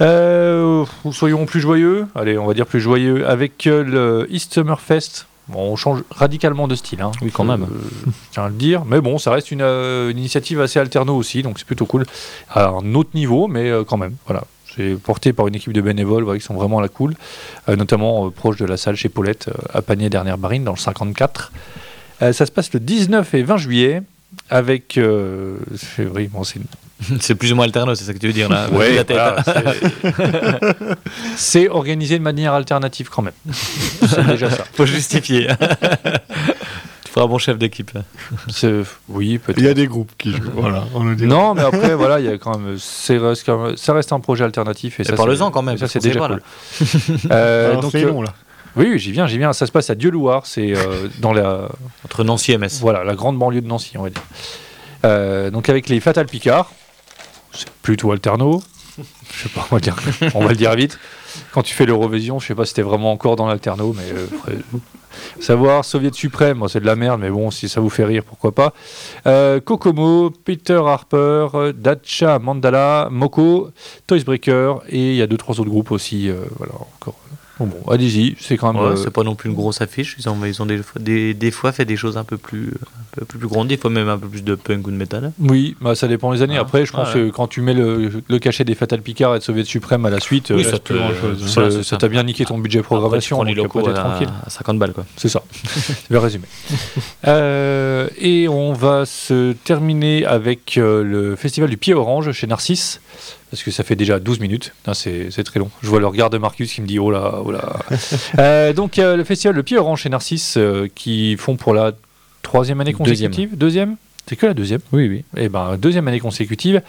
Euh, soyons plus joyeux, allez, on va dire plus joyeux, avec euh, le East Summer Fest. Bon, on change radicalement de style. hein. Oui, quand même. Euh, je tiens à le dire. Mais bon, ça reste une, euh, une initiative assez alterno aussi, donc c'est plutôt cool. À un autre niveau, mais euh, quand même. Voilà. C'est porté par une équipe de bénévoles qui sont vraiment à la cool, notamment proche de la salle chez Paulette, à Panier Dernière Marine, dans le 54. Euh, ça se passe le 19 et 20 juillet, avec. euh, c'est oui, bon, c'est c'est plus ou moins alterno, c'est ça que tu veux dire là voilà, c'est- c'est organisé de manière alternative quand même. C'est déjà ça. Faut justifier. tu feras un bon chef d'équipe. C'est- Oui, peut-être. Il y a des groupes qui jouent. Voilà, on le dit. Non, mais après, voilà, il y a quand même, ça reste un projet alternatif. Et, Et ça, parle-en quand même, Ça, c'est déjà pas, cool. Euh, Alors, donc, c'est euh, long, là. Oui, j'y viens, j'y viens. Ça se passe à Dieu-Loire, c'est euh, dans la, Entre Nancy et Metz. voilà, la grande banlieue de Nancy, on va dire. Euh, donc avec les Fatal Picard, c'est plutôt alterno. Je sais pas, on va, dire, on va le dire vite. Quand tu fais l'Eurovision, je sais pas si t'es vraiment encore dans l'alterno, mais euh, savoir. Soviet suprême, c'est de la merde, mais bon, si ça vous fait rire, pourquoi pas. Euh, Kokomo, Peter Harper, Dacha Mandala, Moko, Toys Breaker, et il y a deux trois autres groupes aussi. voilà, encore. Bon, bon, allez-y, c'est quand même. Ouais, euh, c'est pas non plus une grosse affiche. Ils ont, ils ont des, fois- des, des fois fait des choses un peu plus, un peu plus des fois même un peu plus de punk ou de métal. Oui, bah, ça dépend des années. Ah, Après, je pense ouais. que quand tu mets le, le cachet des Fatal Picard et de Soviet Suprême à la suite, Oui, euh, ça voilà, t'a bien niqué ton budget programmation. Après, tu prends les locaux peut-être à, tranquille. à 50 balles. Quoi. C'est ça. C'est bien résumé. Euh, et on va se terminer avec euh, le festival du pied orange chez Narcisse. Parce que ça fait déjà 12 minutes. C'est très long. Je vois le regard de Marcus qui me dit oh là, oh là. Euh, donc, euh, le festival Le Pied Orange chez Narcisse euh, qui font pour la troisième année consécutive. Deuxième C'est que la deuxième Oui, oui. Et ben, deuxième année consécutive.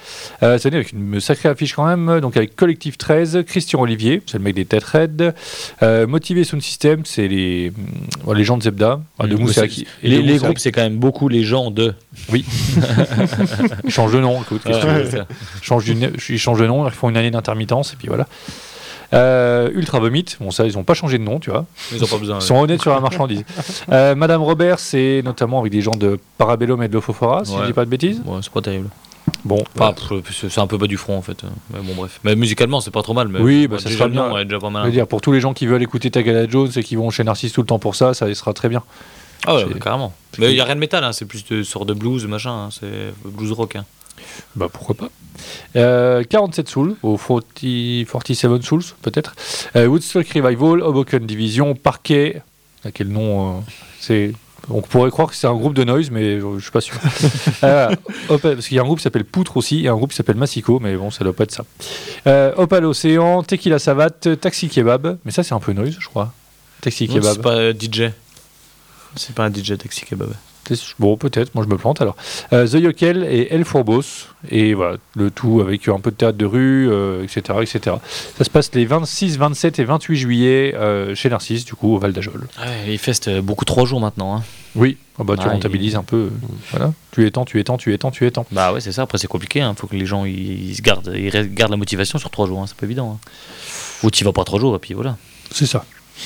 Euh, cette année avec une sacrée affiche quand même. Donc, avec Collectif 13, Christian Olivier, c'est le mec des Têtes Raides. Euh, Motivé Sound System, c'est les, hum, les gens de Zebda, enfin, de Mm, Moussaki. Les, les groupes, c'est quand même beaucoup les gens de. Oui. Ils changent de nom, écoute. Ouais, d'une- ils changent de nom, ils font une année d'intermittence, et puis voilà. Euh, Ultra Vomit, bon ça ils n'ont pas changé de nom, tu vois. Ils ont pas besoin, Ils sont honnêtes sur la marchandise. Euh, Madame Robert, c'est notamment avec des gens de Parabellum et de Lofofora, si Ouais. je dis pas de bêtises. Ouais, c'est pas terrible. Bon, Enfin, c'est un peu bas du front en fait. Mais bon, bref. Mais musicalement, c'est pas trop mal. Mais oui, bah, ça déjà sera nom bien. déjà pas Je mal. veux dire, pour tous les gens qui veulent écouter Tagada Jones et qui vont chez Narcisse tout le temps pour ça, ça sera très bien. Ah ouais, carrément. Mais il y a rien de métal, hein, c'est plus de sort de blues, machin. hein, c'est blues rock. Hein. Bah pourquoi pas. Euh, 47 Souls, au 40 47 Souls peut-être. Euh, Woodstock Revival, Hoboken Division, Parquet. À quel nom euh, c'est On pourrait croire que c'est un groupe de noise, mais je, suis pas sûr. Euh, parce qu'il y a un groupe qui s'appelle Poutre aussi, et un groupe qui s'appelle Massico, mais bon, ça doit pas être ça. Euh, Opal Océan, Tequila Savate, Taxi Kebab, mais ça c'est un peu noise, je crois. Taxi Non, Kebab. C'est pas DJ. C'est pas un DJ Taxi Kebab. Bon, peut-être, moi je me plante alors. Euh, The Yokel et El Fourbos, et voilà, le tout avec un peu de théâtre de rue, euh, etc., etc. Ça se passe les 26, 27 et 28 juillet euh, chez Narcisse, du coup, au Val d'Ajol. Ouais, euh, beaucoup trois jours maintenant. Hein. Oui, ah bah, tu Ah, rentabilises un peu. Voilà, tu étends, tu étends, tu étends, tu étends. Bah ouais, c'est ça. Après, c'est compliqué. Il faut que les gens ils, se gardent, ils gardent la motivation sur trois jours. hein, C'est pas évident. hein. Ou tu vas pas trois jours et puis voilà. C'est ça.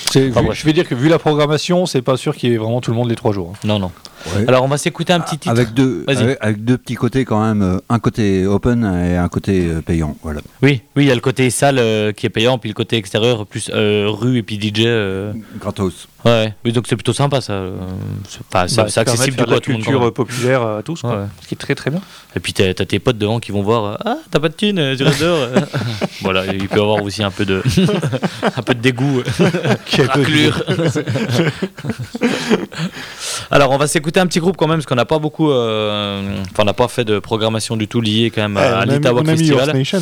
Enfin, vu- je vais dire que vu la programmation, c'est pas sûr qu'il y ait vraiment tout le monde les trois jours. hein. Non, non. Ouais. Alors, on va s'écouter un petit titre. Avec deux, avec, avec deux petits côtés quand même, euh, un côté open et un côté euh, payant. Voilà. Oui, oui, il y a le côté salle euh, qui est payant, puis le côté extérieur plus euh, rue et puis DJ. euh. Gratos. Ouais, oui, donc c'est plutôt sympa ça. c'est enfin, c'est- Bah, accessible du de la coup à tout le monde. culture populaire à tous, quoi. Ouais. ce qui est très très bien. Et puis t'as tes potes devant qui vont voir Ah, t'as pas de thune, tu restes dehors. voilà, il peut y avoir aussi un peu de, un peu de dégoût. Quel raclure. Alors, on va s'écouter un petit groupe quand même, parce qu'on n'a pas beaucoup. euh, Enfin, on n'a pas fait de programmation du tout liée quand même Ouais, à a mis- l'Itawa Festival. Nation.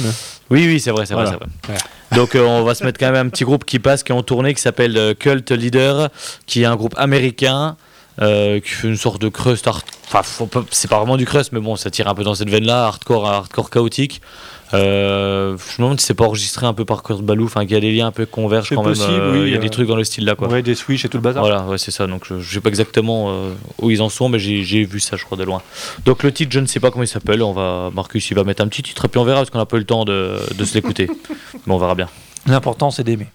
Oui, oui, c'est vrai, c'est vrai, Voilà. c'est vrai. Donc, euh, on va se mettre quand même un petit groupe qui passe, qui est en tournée, qui s'appelle euh, Cult Leader, qui est un groupe américain. Euh, qui fait une sorte de crust art... enfin c'est pas vraiment du crust mais bon ça tire un peu dans cette veine là hardcore hardcore chaotique euh, je me demande si c'est pas enregistré un peu par Kurt Balou enfin qu'il y a des liens un peu convergent quand même possible, euh, oui, il y a des trucs dans le style là quoi Ouais, des Switch et tout le bazar. voilà, ouais, c'est ça. Donc, je, je sais pas exactement où ils en sont, mais j'ai vu ça, je crois, de loin. Donc, le titre, je ne sais pas comment il s'appelle. On va, Marcus, il va mettre un petit titre et puis on verra parce qu'on n'a pas eu le temps de, de se l'écouter. mais on verra bien. L'important, c'est d'aimer.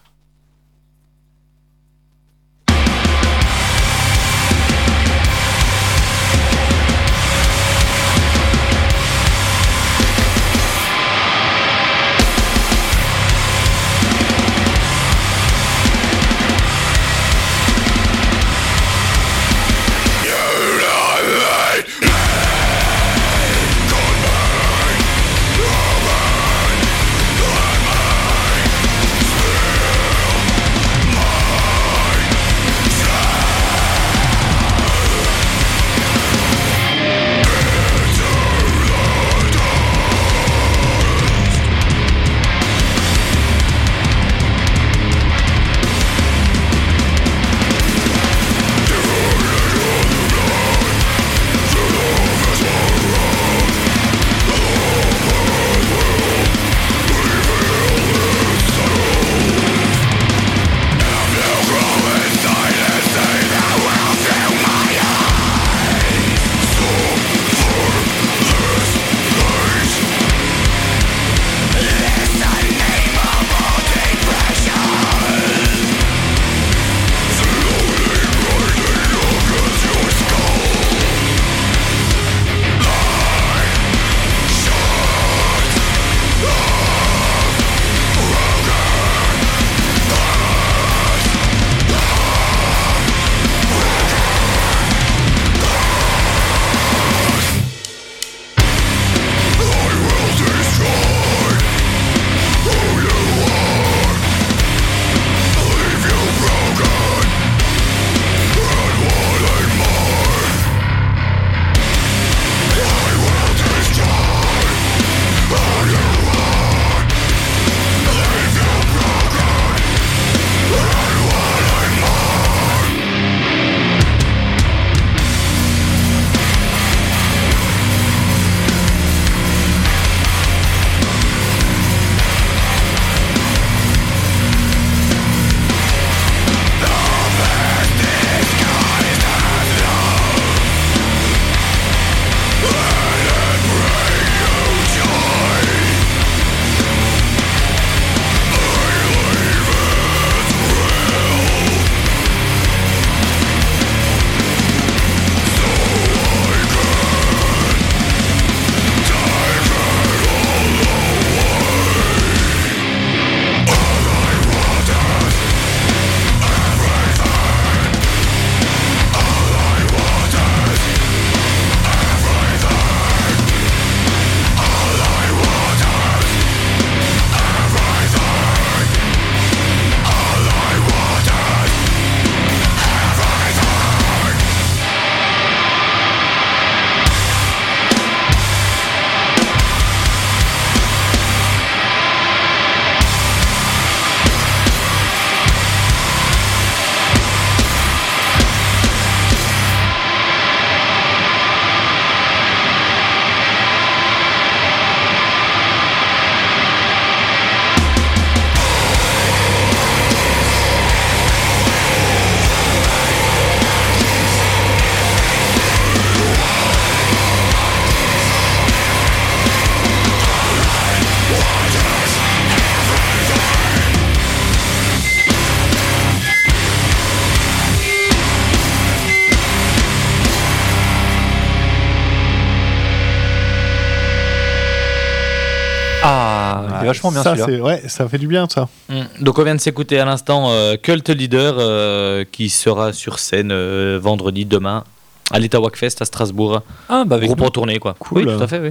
Vachement bien ça, celui-là. c'est- Ouais, ça fait du bien ça. Mm. Donc on vient de s'écouter à l'instant euh, Cult Leader euh, qui sera sur scène euh, vendredi demain à l'État Wackfest à Strasbourg. Ah, bah avec Groupe nous. en tournée quoi. Cool. Oui, tout à fait, oui.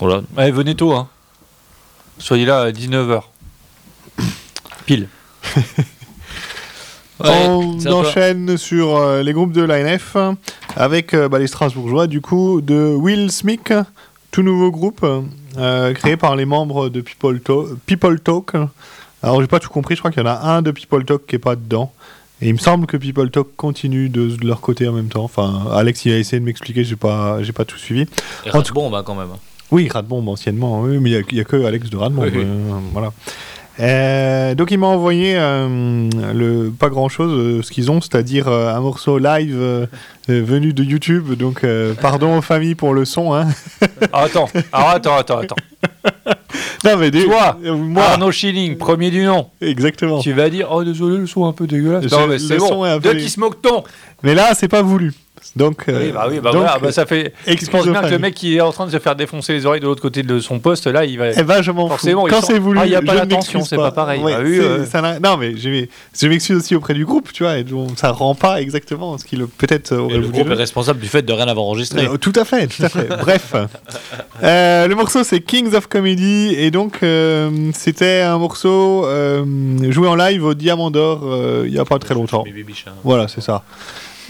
Voilà. Allez, venez tôt. Hein. Soyez là à 19h. Pile. On toi. enchaîne sur euh, les groupes de l'ANF avec euh, bah, les Strasbourgeois du coup de Will Smith, tout nouveau groupe euh, créé par les membres de People, To- People Talk. Alors j'ai pas tout compris, je crois qu'il y en a un de People Talk qui est pas dedans. Et il me semble que People Talk continue de, de leur côté en même temps. Enfin, Alex il a essayé de m'expliquer, j'ai pas, j'ai pas tout suivi. Et En tout- bon bah quand même. oui, Radbomb anciennement, oui, mais il n'y a, que Alex de Radbomb. Oui, oui. euh, voilà. Euh, donc il m'a envoyé euh, le pas grand chose, ce qu'ils ont, c'est-à-dire euh, un morceau live euh, euh, venu de YouTube. Donc euh, pardon aux familles pour le son. Hein. Ah, attends, alors attends, attends, attends. non mais des- Toi, euh, moi, Arnaud Schilling, premier du nom. exactement. Tu vas dire, oh désolé, le son est un peu dégueulasse. Non, mais c'est bon. un De peu- qui se moque-t-on? Mais là c'est pas voulu. Donc, euh, Oui, bah oui, bah donc, voilà, bah ça fait. Je excuse bien que le mec qui est en train de se faire défoncer les oreilles de l'autre côté de son poste, là, il va. Eh ben, je m'en fous. Forcément, Quand c'est voulu, Ah, il n'y a pas m'excuse c'est pas pareil. Ouais, Ah oui, c'est- euh, ça non, mais je, je m'excuse aussi auprès du groupe, tu vois, et donc, ça rend pas exactement ce qu'il peut-être aurait Et le voulu. groupe est responsable du fait de rien avoir enregistré. Euh, tout à fait, tout à fait. Bref, Euh, le morceau c'est Kings of Comedy et donc euh, c'était un morceau euh, joué en live au Diamant d'Or euh, il y a pas très longtemps. Voilà, c'est ça.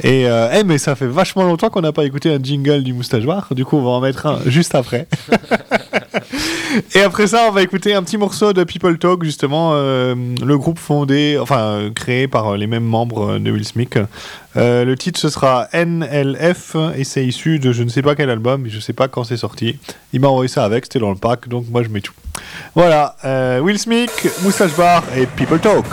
Et euh, eh, mais ça fait vachement longtemps qu'on n'a pas écouté un jingle du Moustache Bar. Du coup, on va en mettre un juste après. Et après ça, on va écouter un petit morceau de People Talk, justement, euh, le groupe fondé, enfin créé par euh, les mêmes membres euh, de Will Smith. Euh, le titre ce sera NLF et c'est issu de je ne sais pas quel album, je ne sais pas quand c'est sorti. Il m'a envoyé ça avec, c'était dans le pack, donc moi je mets tout. Voilà, Will Smith, Moustache Bar et People Talk.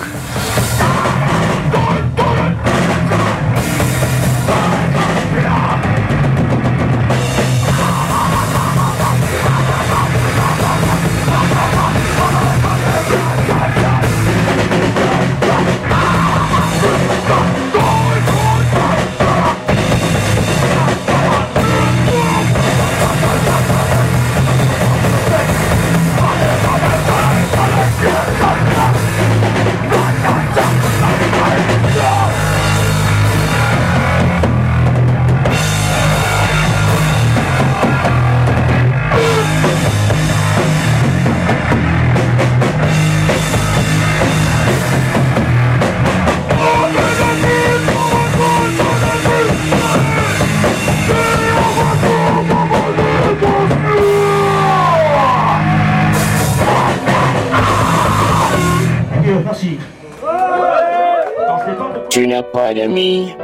Tu n'as pas d'amis,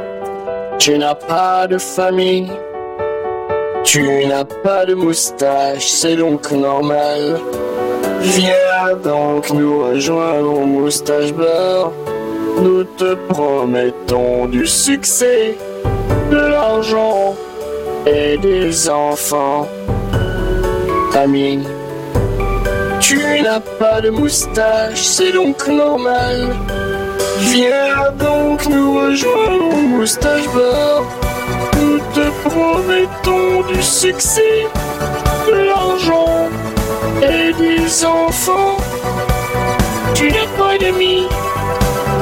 tu n'as pas de famille, tu n'as pas de moustache, c'est donc normal. Viens donc nous rejoindre au moustache bar. Nous te promettons du succès, de l'argent et des enfants. Ami, tu n'as pas de moustache, c'est donc normal. Viens donc nous rejoindre au moustache bar. Nous te promettons du succès, de l'argent et des enfants. Tu n'as pas d'amis,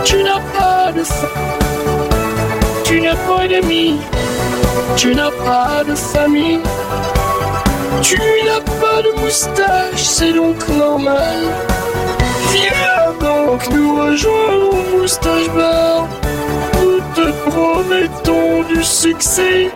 tu n'as pas de fa- Tu n'as pas d'amis, tu n'as pas de famille. Tu n'as pas de moustache, c'est donc normal. Viens donc nous rejoindre au moustache bar. Nous te promettons du succès.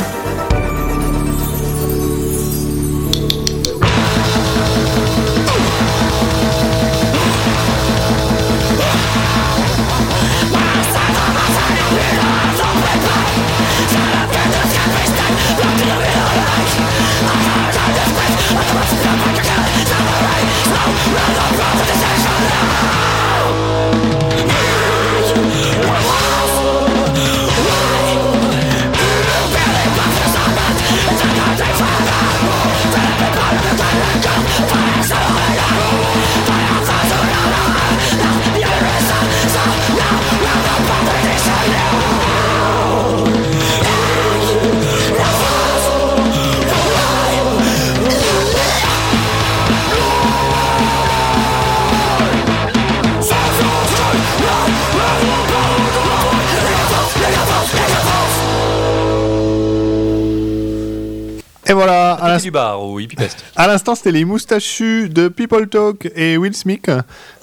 Et voilà, à du bar Fest. à l'instant, c'était les moustachus de People Talk et Will Smith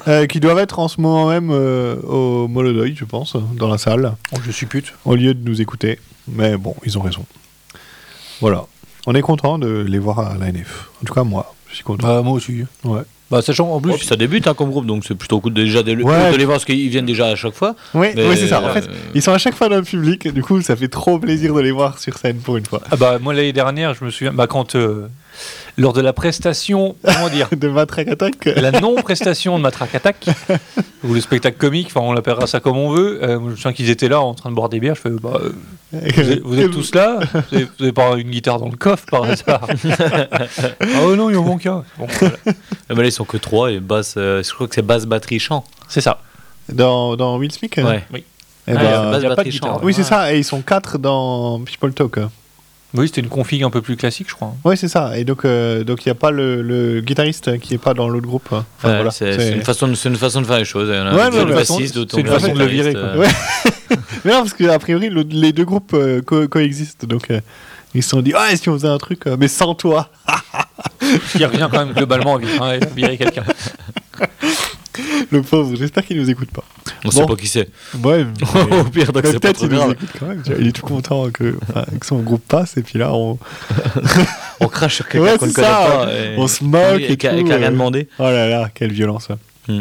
euh, qui doivent être en ce moment même euh, au Molodoy, je pense, dans la salle. Oh, je suis pute. Au lieu de nous écouter. Mais bon, ils ont raison. Voilà. On est content de les voir à la NF. En tout cas, moi, je suis content. Bah, moi aussi. Ouais. Bah, sachant en plus. Oh, ça débute hein, comme groupe, donc c'est plutôt cool de- déjà de, le- Ouais. de les voir parce qu'ils viennent déjà à chaque fois. Oui, Mais, ouais, c'est ça. En fait, euh, ils sont à chaque fois dans le public. Du coup, ça fait trop plaisir de les voir sur scène pour une fois. Ah bah, moi, l'année dernière, je me souviens, bah, quand. euh, lors de la prestation, comment dire De Matraque Attack La non-prestation de Matraque Attack, ou le spectacle comique, enfin, on l'appellera ça comme on veut. euh, je souviens qu'ils étaient là en train de boire des bières. Je fais, bah, euh, vous êtes, vous êtes tous là Vous avez, vous avez pas une guitare dans le coffre par hasard Ah oh non, il en manque un. Bon, voilà. mais là, ils sont que trois et basse, euh, je crois que c'est basse, batterie, chant. C'est ça. Dans, dans Will Smith Ouais. Oui. Eh Ah, il y a y pas batterie, de chant. guitare. Oui, c'est ça. Et ils sont quatre dans People Talk. Oui, c'était une config un peu plus classique, je crois. Oui, c'est ça. Et donc, euh, donc il n'y a pas le, le guitariste qui est pas dans l'autre groupe. Enfin, Ouais, voilà. c'est C'est- c'est une, façon de- c'est une façon de faire les choses. Ouais, c'est une façon de le virer, quoi. euh, Ouais. Mais non, parce qu'a priori, le- les deux groupes euh, co- coexistent. Donc, euh, ils se sont dit, ah, si on faisait un truc, euh, mais sans toi. Qui revient quand même globalement à virer quelqu'un. Le pauvre, j'espère qu'il nous écoute pas. On Bon. sait pas qui c'est. Ouais, mais- Au pire, donc c'est peut-être il nous écoute quand même. tu vois. Il est tout content que, enfin, que son groupe passe, et puis là, on, On crache sur quelqu'un Ouais, qu'on ne connaît pas. et- on se moque et et tout, et a rien euh. demandé. Oh là là, quelle violence. Hmm.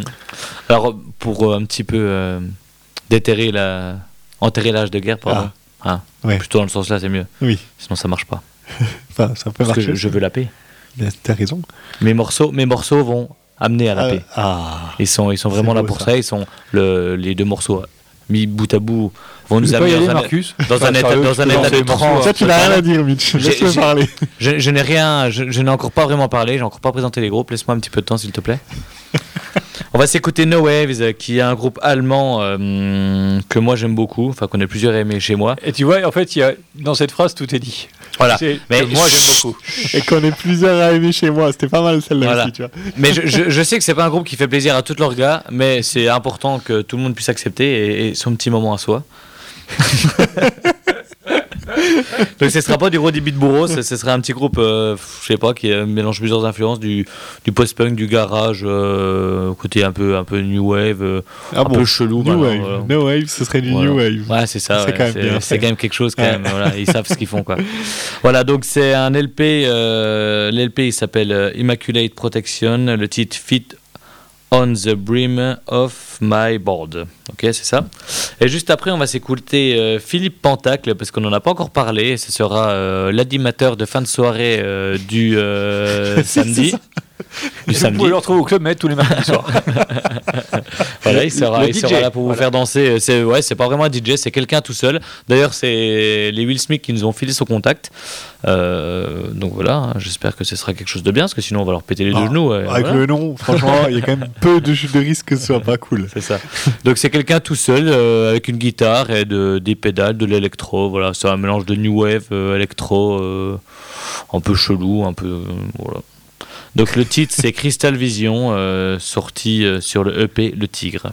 Alors, pour euh, un petit peu euh, déterrer la... enterrer l'âge de guerre, pardon. Hein, Ouais. Plutôt dans le sens là, c'est mieux. Oui. Sinon, ça marche pas. Enfin, ça peut Parce que marcher. je, je veux la paix. T'as raison. Mes morceaux, mes morceaux vont amener à la Ah, paix. ah. Ils sont, ils sont vraiment là pour ça. ça. Ils sont le, les deux morceaux mis bout à bout vont nous amener dans un, Marcus dans Enfin, un état, dans un état de transe. Ça, tu n'as rien à dire, Mitch. Laisse-le parler. Je, je n'ai rien, je, je n'ai encore pas vraiment parlé, j'ai encore pas présenté les groupes. Laisse-moi un petit peu de temps, s'il te plaît. On va s'écouter No Waves, euh, qui est un groupe allemand euh, que moi j'aime beaucoup, enfin qu'on est plusieurs aimés chez moi. Et tu vois, en fait, il y a, dans cette phrase, tout est dit. Voilà. Mais que moi, j'aime beaucoup. Et qu'on est plusieurs à aimer chez moi. C'était pas mal celle-là Voilà. aussi, tu vois. Mais je, je- je sais que c'est pas un groupe qui fait plaisir à tous leurs gars, mais c'est important que tout le monde puisse accepter et, et son petit moment à soi. Donc ce sera pas du gros débit de bourreau, ce, sera un petit groupe, euh, je sais pas, qui euh, mélange plusieurs influences, du, du post-punk, du garage, euh, côté un peu, un peu new wave, euh, Ah un bon, peu chelou. New voilà, Wave. voilà. No Wave, ce serait du Voilà. New Wave. Ouais, c'est ça. C'est ouais, quand même quand quelque chose quand Ouais. même. Voilà, ils savent ce qu'ils font quoi. Voilà, donc c'est un LP. euh, L'LP il s'appelle Immaculate Protection. Le titre Fit on the brim of my board. Ok, c'est ça. Et juste après, on va s'écouter euh, Philippe Pentacle parce qu'on n'en a pas encore parlé. Ce sera euh, l'animateur de fin de soirée euh, du samedi. Du Vous samedi. pouvez le retrouver au Club Med tous les soirs. Voilà, il sera, Le il DJ, sera là pour vous voilà. faire danser. C'est ouais, c'est pas vraiment un DJ, c'est quelqu'un tout seul. D'ailleurs, c'est les Will Smith qui nous ont filé son contact. Euh, donc voilà, j'espère que ce sera quelque chose de bien, parce que sinon on va leur péter les deux Ah, genoux. ouais, Avec voilà. le nom, franchement, il y a quand même peu de, de risques que ce soit pas cool. C'est ça. Donc c'est quelqu'un tout seul euh, avec une guitare et de, des pédales, de l'électro. Voilà, c'est un mélange de new wave, euh, électro, euh, un peu chelou, un peu euh, voilà. Donc le titre c'est Crystal Vision, euh, sorti euh, sur le EP Le Tigre.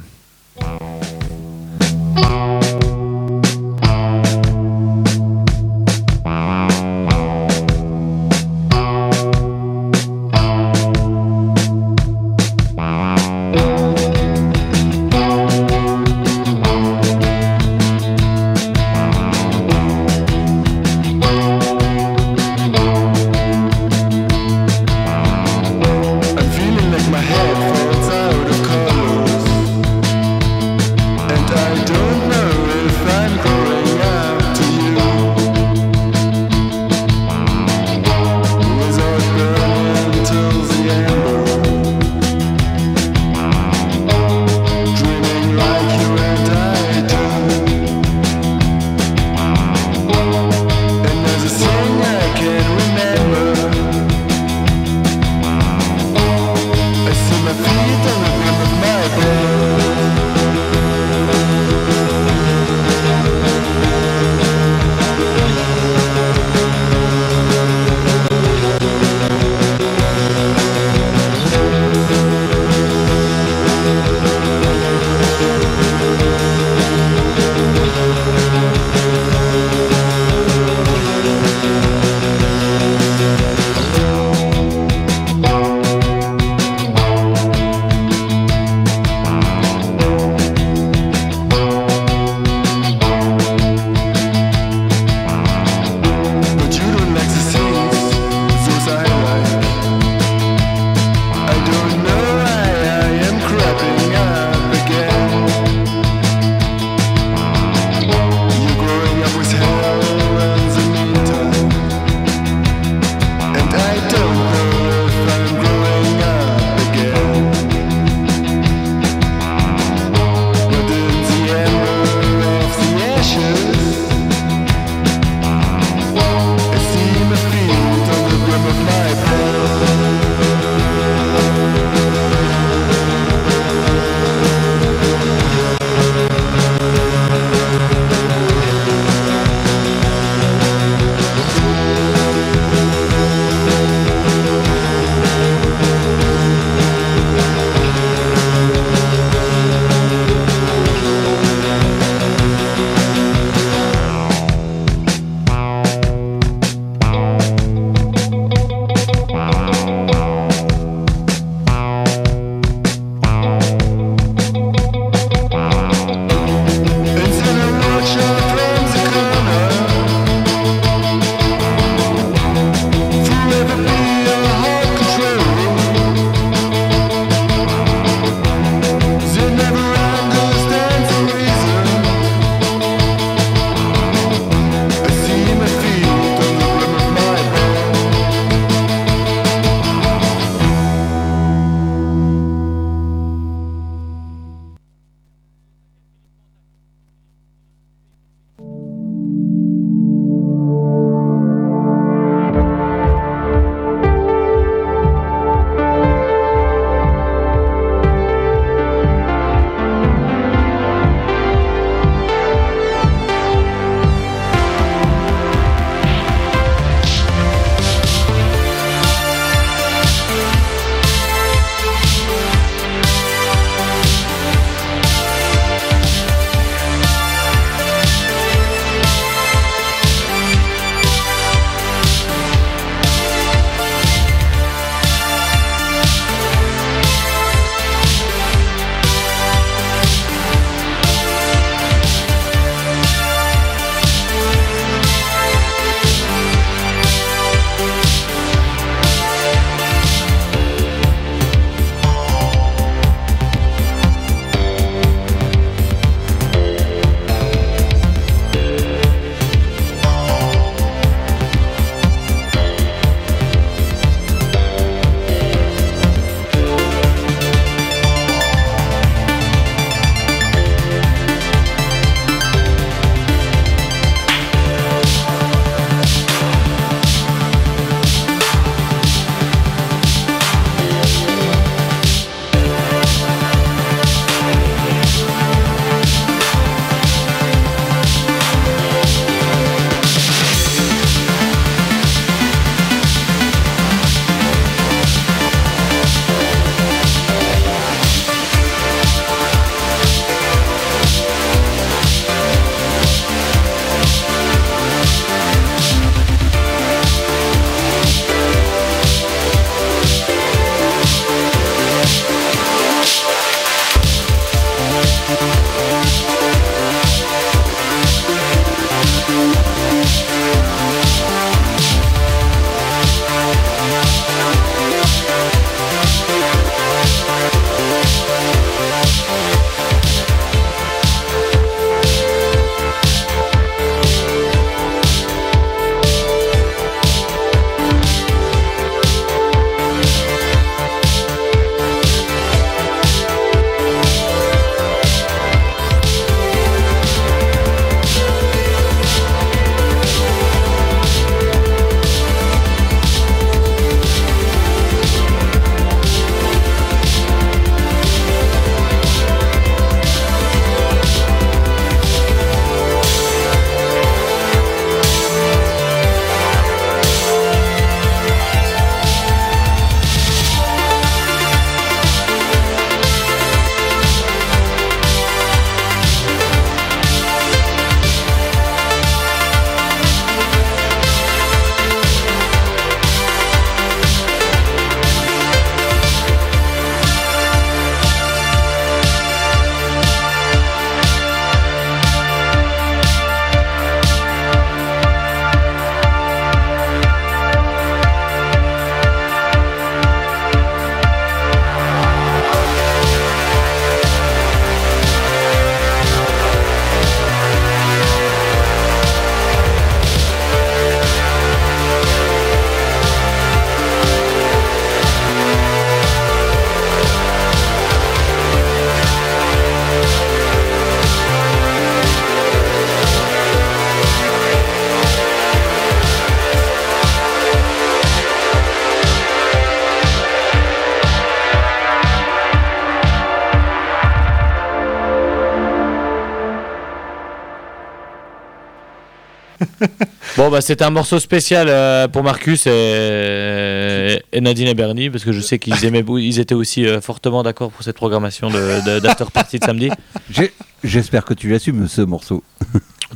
Bah, c'était un morceau spécial euh, pour Marcus et, et Nadine et Bernie, parce que je sais qu'ils aimaient, ils étaient aussi euh, fortement d'accord pour cette programmation de- de- d'after party de samedi. J'ai- J'espère que tu l'assumes ce morceau.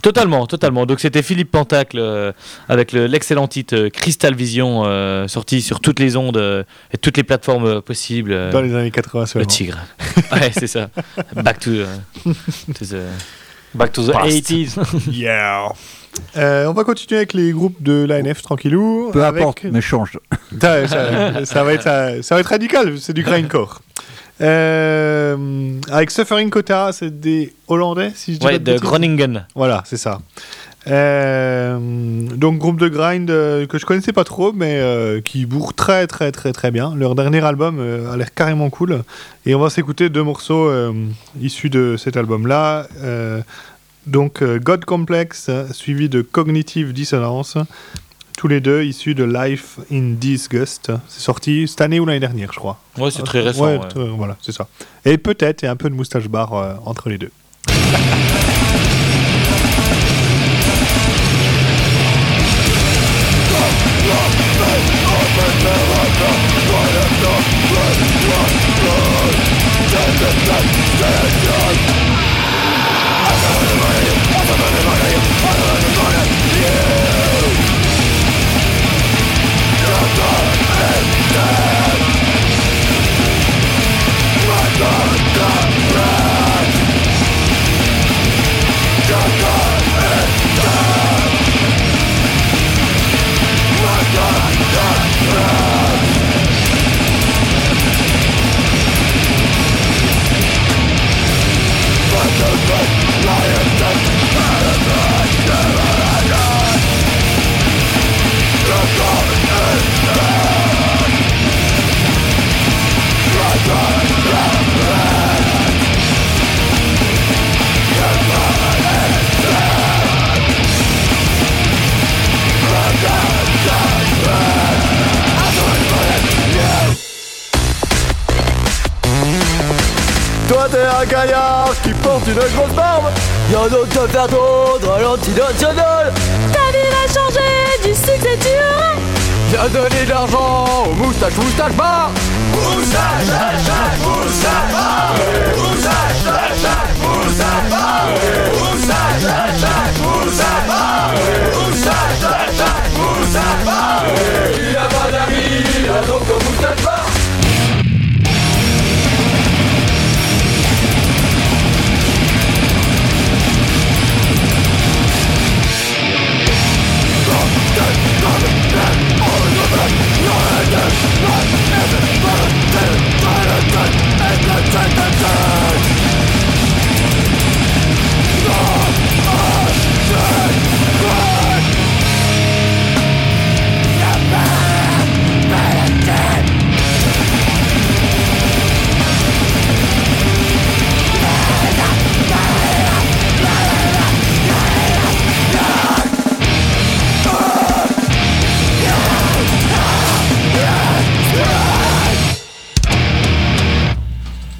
Totalement, totalement. Donc c'était Philippe Pentacle euh, avec le- l'excellent titre euh, Crystal Vision, euh, sorti sur toutes les ondes euh, et toutes les plateformes euh, possibles. euh, Dans les années 80 le seulement. tigre. ouais, c'est ça. Back to, euh, to the, Back to the past. 80s. Yeah. Euh, on va continuer avec les groupes de l'ANF tranquillou. Peu avec- importe, mais change. Ça, ça- ça va être, ça, ça va être radical, c'est du grindcore. Euh, avec Suffering Kota, c'est des Hollandais, si je dis Ouais, pas de. Groningen. Voilà, c'est ça. Euh, donc groupe de grind euh, que je connaissais pas trop, mais euh, qui bourre très très très très bien. Leur dernier album euh, a l'air carrément cool. Et on va s'écouter deux morceaux euh, issus de cet album-là. Euh, donc euh, God Complex, euh, suivi de Cognitive Dissonance. Tous les deux issus de Life in Disgust. C'est sorti cette année ou l'année dernière, je crois. Ouais, c'est très récent, Ouais, ouais. très- voilà, c'est ça. Et peut-être, il y a un peu de moustache bar euh, entre les deux. un gaillard qui porte une grosse barbe. Y'a donc te faire tondre à l'antinational. Ta vie va changer, du succès tu auras Viens donner de l'argent au moustache moustache bar Moustache, moustache, moustache bar Moustache, moustache, moustache bar Moustache, moustache, moustache bar Moustache, moustache, moustache bar Il a pas d'amis, il a donc un moustache bar Oh, oh, oh,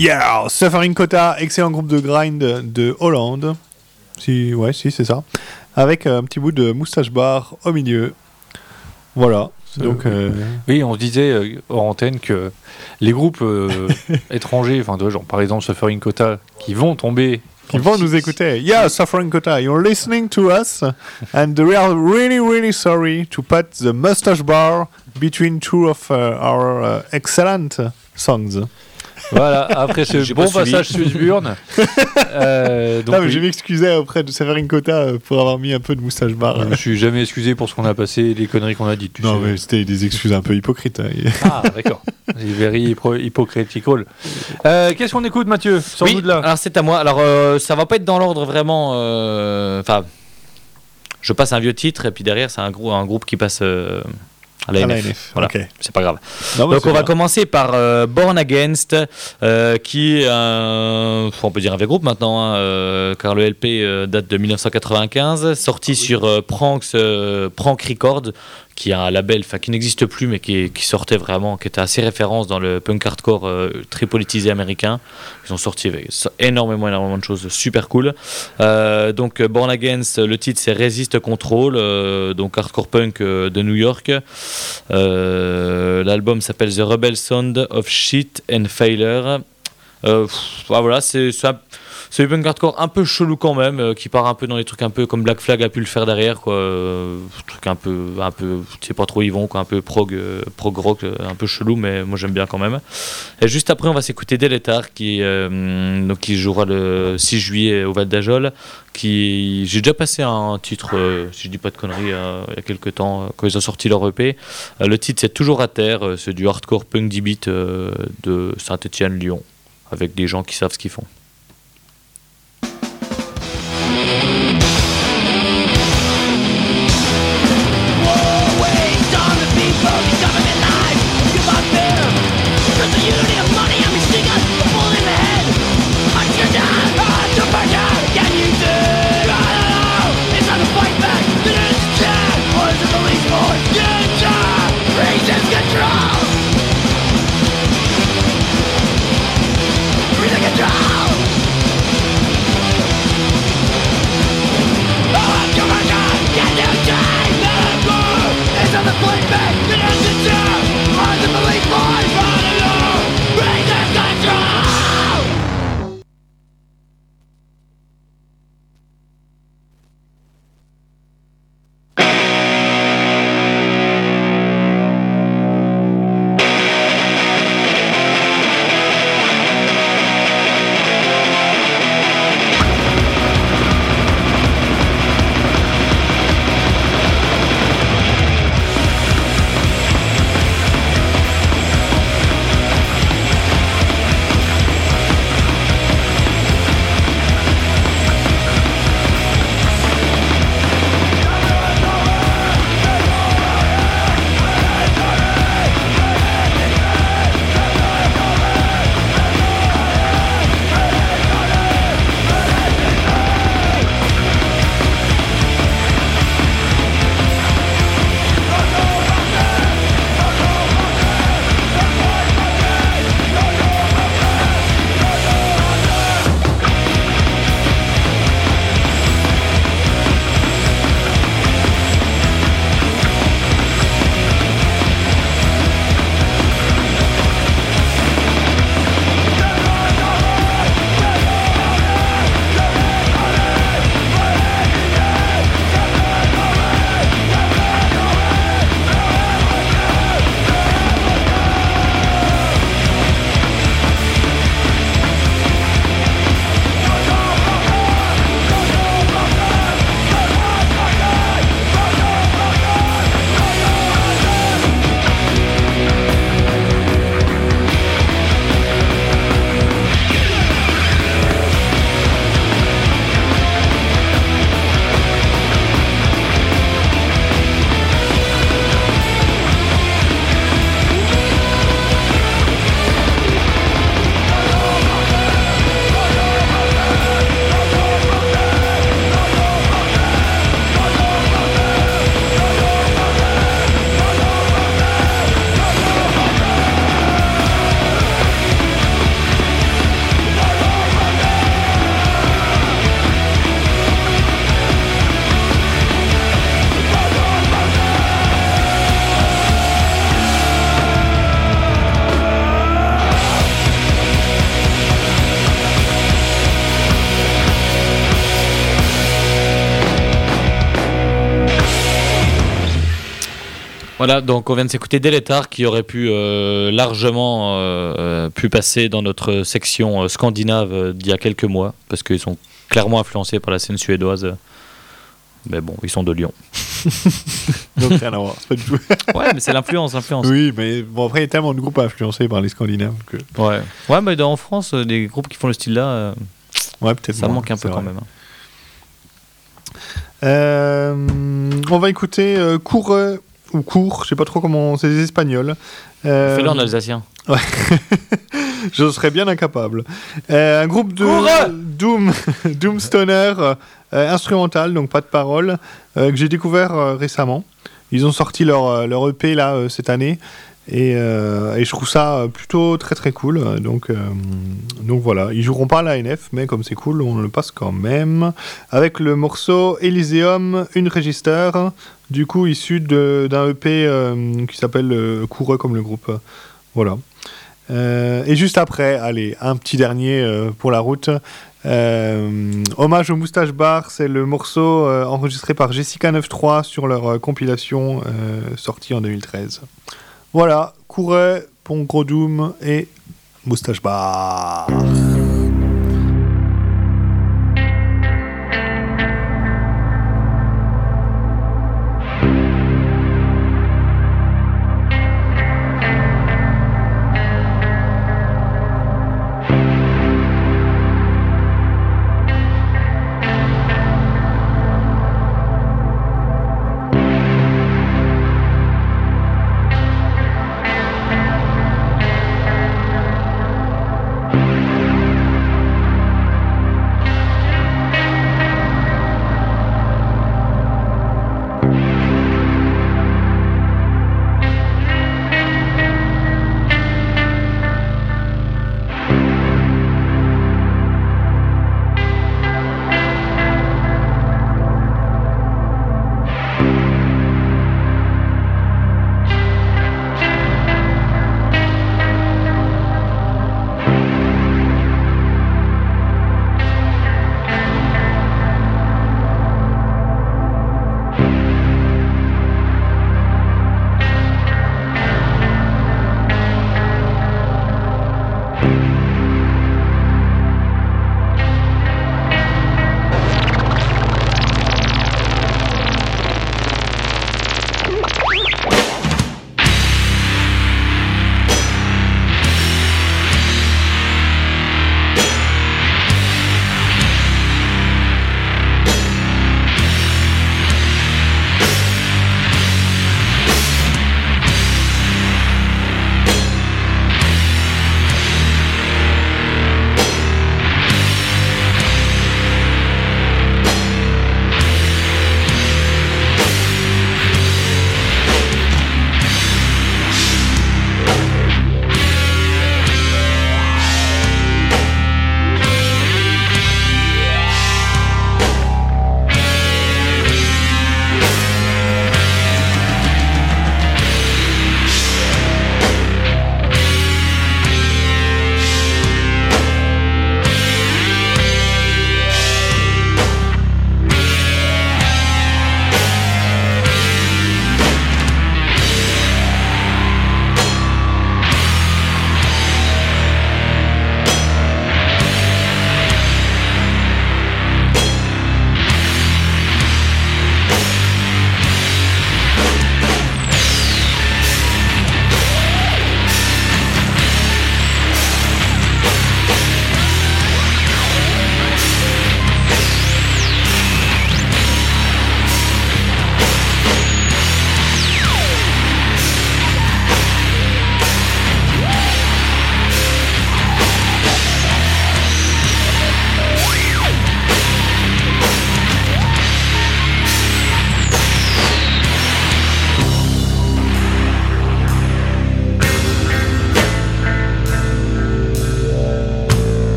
Yeah, Suffering Kota, excellent groupe de grind de Hollande. Si, ouais, si, c'est ça. Avec un petit bout de moustache bar au milieu. Voilà. Donc, euh, Oui, on se disait euh, hors antenne que les groupes euh, étrangers, enfin, genre par exemple Suffering Kota, qui vont tomber. Qui vont nous écouter. Yeah, Suffering Kota, you're listening to us, and we are really, really sorry to put the mustache bar between two of uh, our uh, excellent songs. Voilà, après ce bon passage Swissburn. euh, donc non, mais oui. je m'excusais auprès de Suffering Kota euh, pour avoir mis un peu de moustache bar. Je me suis jamais excusé pour ce qu'on a passé, les conneries qu'on a dites. tu Non, sais. mais c'était des excuses un peu hypocrites. hein. Ah, d'accord. C'est very hypo- hypocritical. Euh, Qu'est-ce qu'on écoute, Mathieu Sors-nous Oui, de là? alors c'est à moi. Alors euh, ça va pas être dans l'ordre vraiment. euh, Enfin, je passe un vieux titre et puis derrière c'est un, grou- un groupe qui passe euh, à Voilà, c'est pas grave. Non, Donc on va bien. commencer par euh, Born Against, euh, qui est un, on peut dire un vieux groupe maintenant, hein, euh, car le LP date de 1995, sorti sur euh, Pranks, Prank Records, qui a un label, enfin qui n'existe plus, mais qui, sortait vraiment, qui était assez référence dans le punk hardcore euh, très politisé américain. Ils ont sorti énormément, énormément de choses super cool. Euh, donc euh, Born Against, le titre c'est Resist Control, donc hardcore punk de New York. L'album s'appelle The Rebel Sound of Shit and Failure. Ah, voilà, c'est un- c'est du punk hardcore un peu chelou quand même, euh, qui part un peu dans des trucs un peu comme Black Flag a pu le faire derrière, quoi. Euh, truc un peu, un peu, tu sais pas trop ils vont, quoi, un peu prog, euh, prog rock, un peu chelou, mais moi j'aime bien quand même. Et juste après, on va s'écouter Deletar, qui, donc, qui jouera le 6 juillet au Val d'Ajol. Qui, j'ai déjà passé un titre, si je dis pas de conneries, il y a quelques temps, quand ils ont sorti leur EP. Le titre c'est toujours à terre, c'est du hardcore punk 10 bits euh, de Saint-Étienne-Lyon, avec des gens qui savent ce qu'ils font. Voilà, donc on vient de s'écouter Deletar qui aurait pu euh, largement euh, euh, pu passer dans notre section euh, scandinave euh, d'il y a quelques mois, parce qu'ils sont clairement influencés par la scène suédoise. Mais bon, ils sont de Lyon. Donc rien à voir. c'est pas du tout. ouais, mais c'est l'influence, l'influence. Oui, mais bon, après, il y a tellement de groupes influencés par les Scandinaves que. Ouais. Ouais, mais dans- en France, euh, des groupes qui font le style-là, euh, Ouais, peut-être ça moins, manque un peu quand vrai. même. hein. Euh, on va écouter euh, euh, ou Cour, je sais pas trop comment, c'est des Espagnols. Euh, Fais-le en alsacien. Ouais. je serais bien incapable. Euh, un groupe de Doom, Doom Stoner euh, instrumental, donc pas de paroles, euh, que j'ai découvert euh, récemment, Ils ont sorti leur, leur EP là cette année. Et, et je trouve ça plutôt très très cool. Donc, donc voilà, ils joueront pas à la NF, mais comme c'est cool, on le passe quand même. Avec le morceau Elysium, une register, du coup issu d'un EP euh, qui s'appelle euh, Coureux comme le groupe. Voilà. Euh, et juste après, allez, un petit dernier pour la route. Hommage au Moustache Bar, c'est le morceau enregistré par Jessica 93 sur leur compilation sortie en 2013. Voilà, Couret, Pont Gros Doom et Moustache Bar.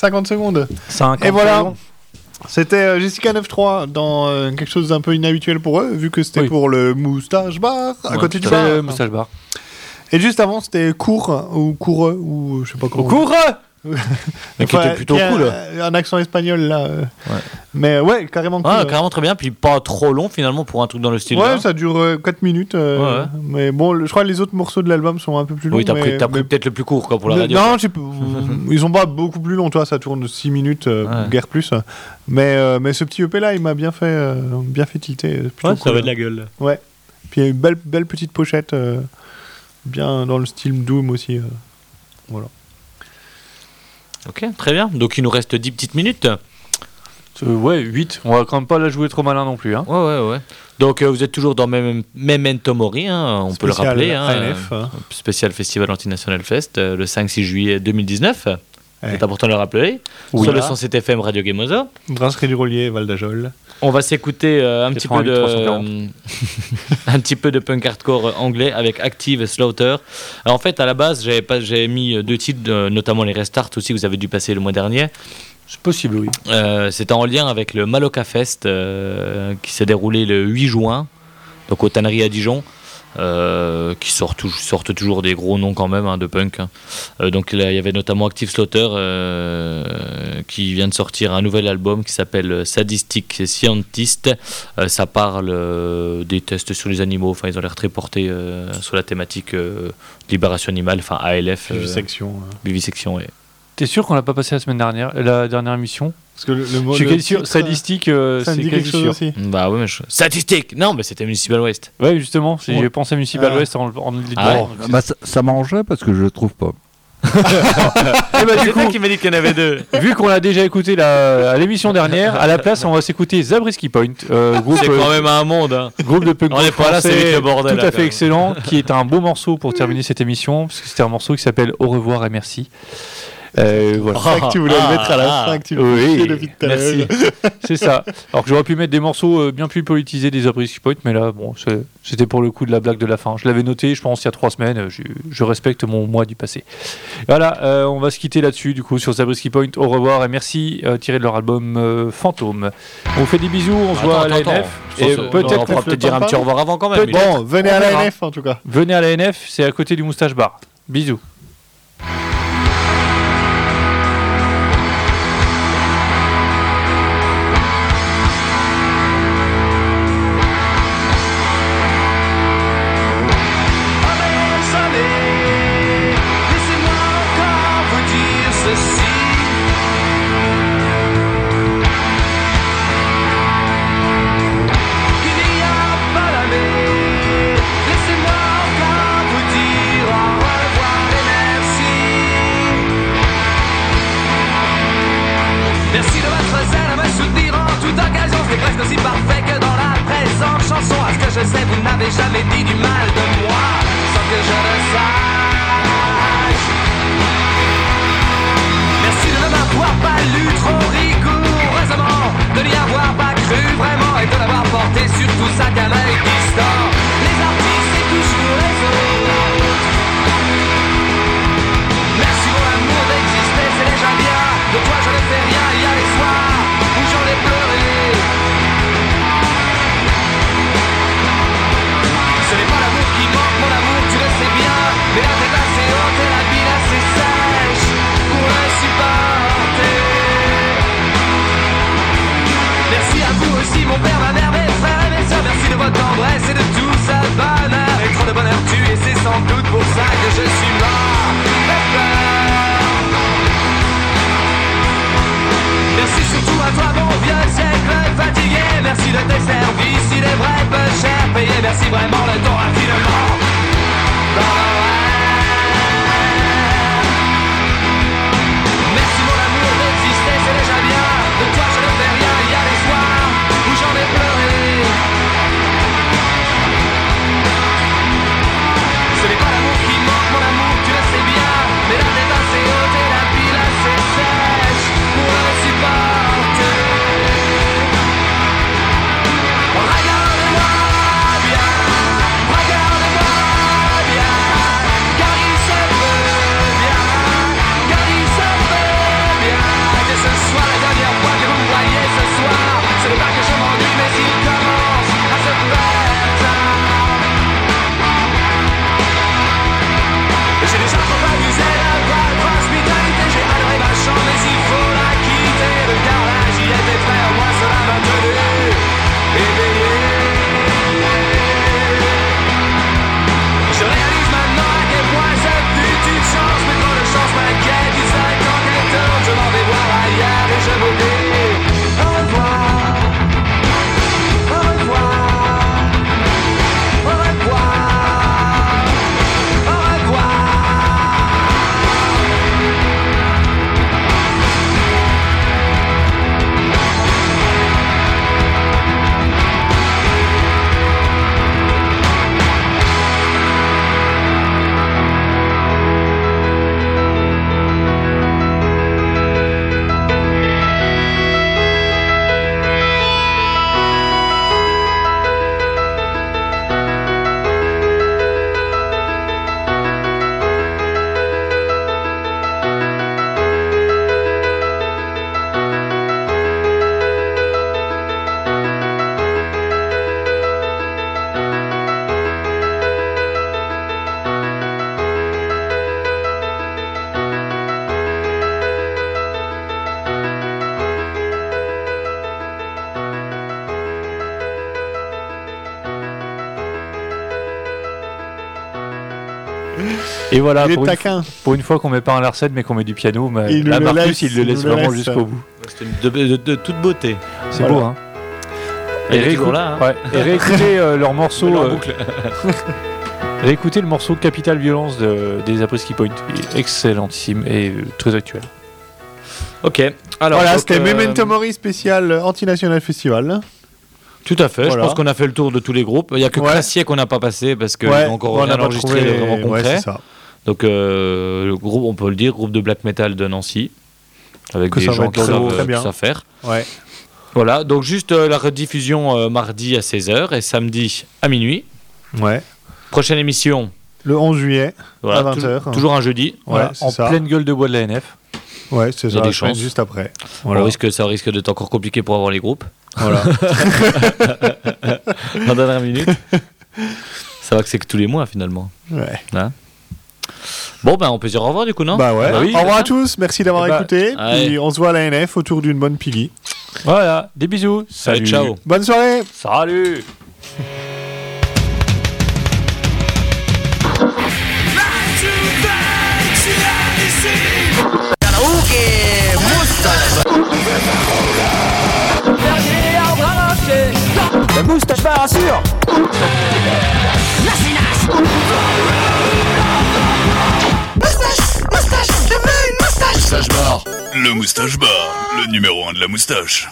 50 secondes. 50 Et voilà. secondes. C'était euh, Jessica 9.3 dans euh, quelque chose d'un peu inhabituel pour eux, vu que c'était Oui. pour le moustache bar à Ouais, côté du bar. le moustache bar. Et juste avant, c'était court ou coureux ou je sais pas comment. Coureux Mais qui était plutôt cool. Un, un accent espagnol là. euh. Ouais. Mais ouais, carrément cool. Ah, ouais. carrément très bien, puis pas trop long finalement pour un truc dans le style. Ouais, là. ça dure 4 minutes. euh, Ouais, ouais. Mais bon, le- je crois que les autres morceaux de l'album sont un peu plus longs. Oui, t'as mais- pris, t'as pris mais- peut-être le plus court quoi, pour la radio. Non, ils sont pas beaucoup plus longs, toi, ça tourne 6 minutes, euh, Ouais. guère plus. Mais, euh, mais ce petit EP là, il m'a bien fait, euh, bien fait tilter. euh, plutôt Ouais, ça cool, avait de hein. la gueule. Ouais. Puis il y a une belle, belle petite pochette, euh, bien dans le style Doom aussi. euh. Voilà. Ok, très bien. Donc il nous reste 10 petites minutes. Euh, ouais, 8. On va quand même pas la jouer trop malin non plus. Hein. Ouais, ouais, ouais. Donc euh, vous êtes toujours dans Mem- Memento Mori, hein, on peut le rappeler. Hein, ANF, euh, hein. spécial Festival Antinational Fest, euh, le 5-6 juillet 2019. Ouais. C'est important de le rappeler. Oui. Sur le Voilà. 107 FM Radio Gamosa. Brasserie du Rollier, Val d'Ajol. On va s'écouter euh, un, petit peu 88 de, 340. un petit peu de punk hardcore anglais avec Active et Slaughter. Alors, en fait, à la base, j'avais pas, j'avais mis deux titres, notamment les Restarts aussi, que vous avez dû passer le mois dernier. C'est possible, oui. Euh, C'était en lien avec le Maloca Fest euh, qui s'est déroulé le 8 juin, donc aux Tanneries à Dijon. euh, qui sortent, tou- sortent toujours des gros noms quand même hein, de punk. hein. Euh, donc là, il y avait notamment Active Slaughter euh, qui vient de sortir un nouvel album qui s'appelle Sadistic Scientist. Ça parle des tests sur les animaux. Enfin, ils ont l'air très portés sur la thématique libération animale, enfin ALF. Vivisection, hein. Vivisection, ouais. T'es sûr qu'on l'a pas passé la semaine dernière, la dernière émission Parce que le, le mot. Je suis quasi sûr. titre, Sadistique, euh, ça me c'est dit quelque quasi chose sûr. aussi. Bah ouais, mais je... Statistique Non, mais c'était Municipal West. Ouais, justement, Ouais. j'ai pensé à Municipal Ah. West en, en le Ah disant. Bah, ça, ça m'arrangerait parce que je le trouve pas. Eh ben, du C'est coup, toi qui m'a dit qu'il y en avait deux. vu qu'on l'a déjà écouté la- à l'émission dernière, à la place, on va s'écouter Zabriskie Point, euh, groupe, C'est euh, quand même un monde. hein. groupe de punk On est pas là, c'est le bordel, tout à fait excellent, qui est un beau morceau pour terminer cette émission, parce que c'était un morceau qui s'appelle Au revoir et merci. Euh, voilà. C'est ça que tu voulais Ah, le mettre à la ah, fin, que tu le oui, fais depuis tout à merci. C'est ça. Alors que j'aurais pu mettre des morceaux euh, bien plus politisés des Zabriskie Point, mais là, bon, c'était pour le coup de la blague de la fin. Je l'avais noté, je pense, il y a trois semaines. Je, je respecte mon mois du passé. Voilà, euh, on va se quitter là-dessus, du coup, sur Zabriskie Point. Au revoir et merci, euh, tiré de leur album euh, Fantôme. On vous fait des bisous, on se voit à la Attends, NF. attends. Et peut-être peut-être dire un petit au revoir avant quand même. Bon, venez à la verra. NF en tout cas. Venez à la NF, c'est à côté du Moustache Bar. Bisous. Et voilà, Il est pour une, taquin. pour une fois qu'on met pas un Larsen mais qu'on met du piano, mais Il là Marcus laisse, il le laisse le vraiment jusqu'au bout. C'était de, de- de toute beauté. C'est Voilà. beau hein. Hein. ouais, et réécoutez euh, leur morceau. Euh, le morceau Capital Violence de, des Aprisky Point. Il est excellentissime et euh, très actuel. Ok. Alors, voilà, c'était euh, Memento Mori spécial Anti-National Festival. Tout à fait. Voilà. Je pense qu'on a fait le tour de tous les groupes. Il n'y a que Ouais. Crassier qu'on n'a pas passé parce Ouais, ont encore on rien n'a pas enregistré trouvé- de vraiment ouais, concret. c'est ça. Donc euh, le groupe, on peut le dire, groupe de black metal de Nancy, avec Que des gens qui savent, euh, bien. qui savent faire. Ouais. Voilà, donc juste euh, la rediffusion euh, mardi à 16h et samedi à minuit. Ouais. Prochaine émission. Le 11 juillet Voilà, à tou- 20h. toujours un jeudi. Voilà, c'est en ça. pleine gueule de bois de la NF. Ouais, c'est ça. des chances. Juste après. On risque, ça risque d'être encore compliqué pour avoir les groupes. Voilà. en dernière minute. Ça va que c'est que tous les mois finalement. Ouais. Hein bon, ben on peut dire au revoir du coup, non Bah ouais. oui, Au revoir à tous. Merci d'avoir Eh bah, écouté. Puis on se voit à la NF autour d'une bonne piggy. Voilà, des bisous. Allez, ciao. Bonne soirée. Salut. La moustache pas rassure Moustache bar. Le moustache bar. Le numéro 1 de la moustache.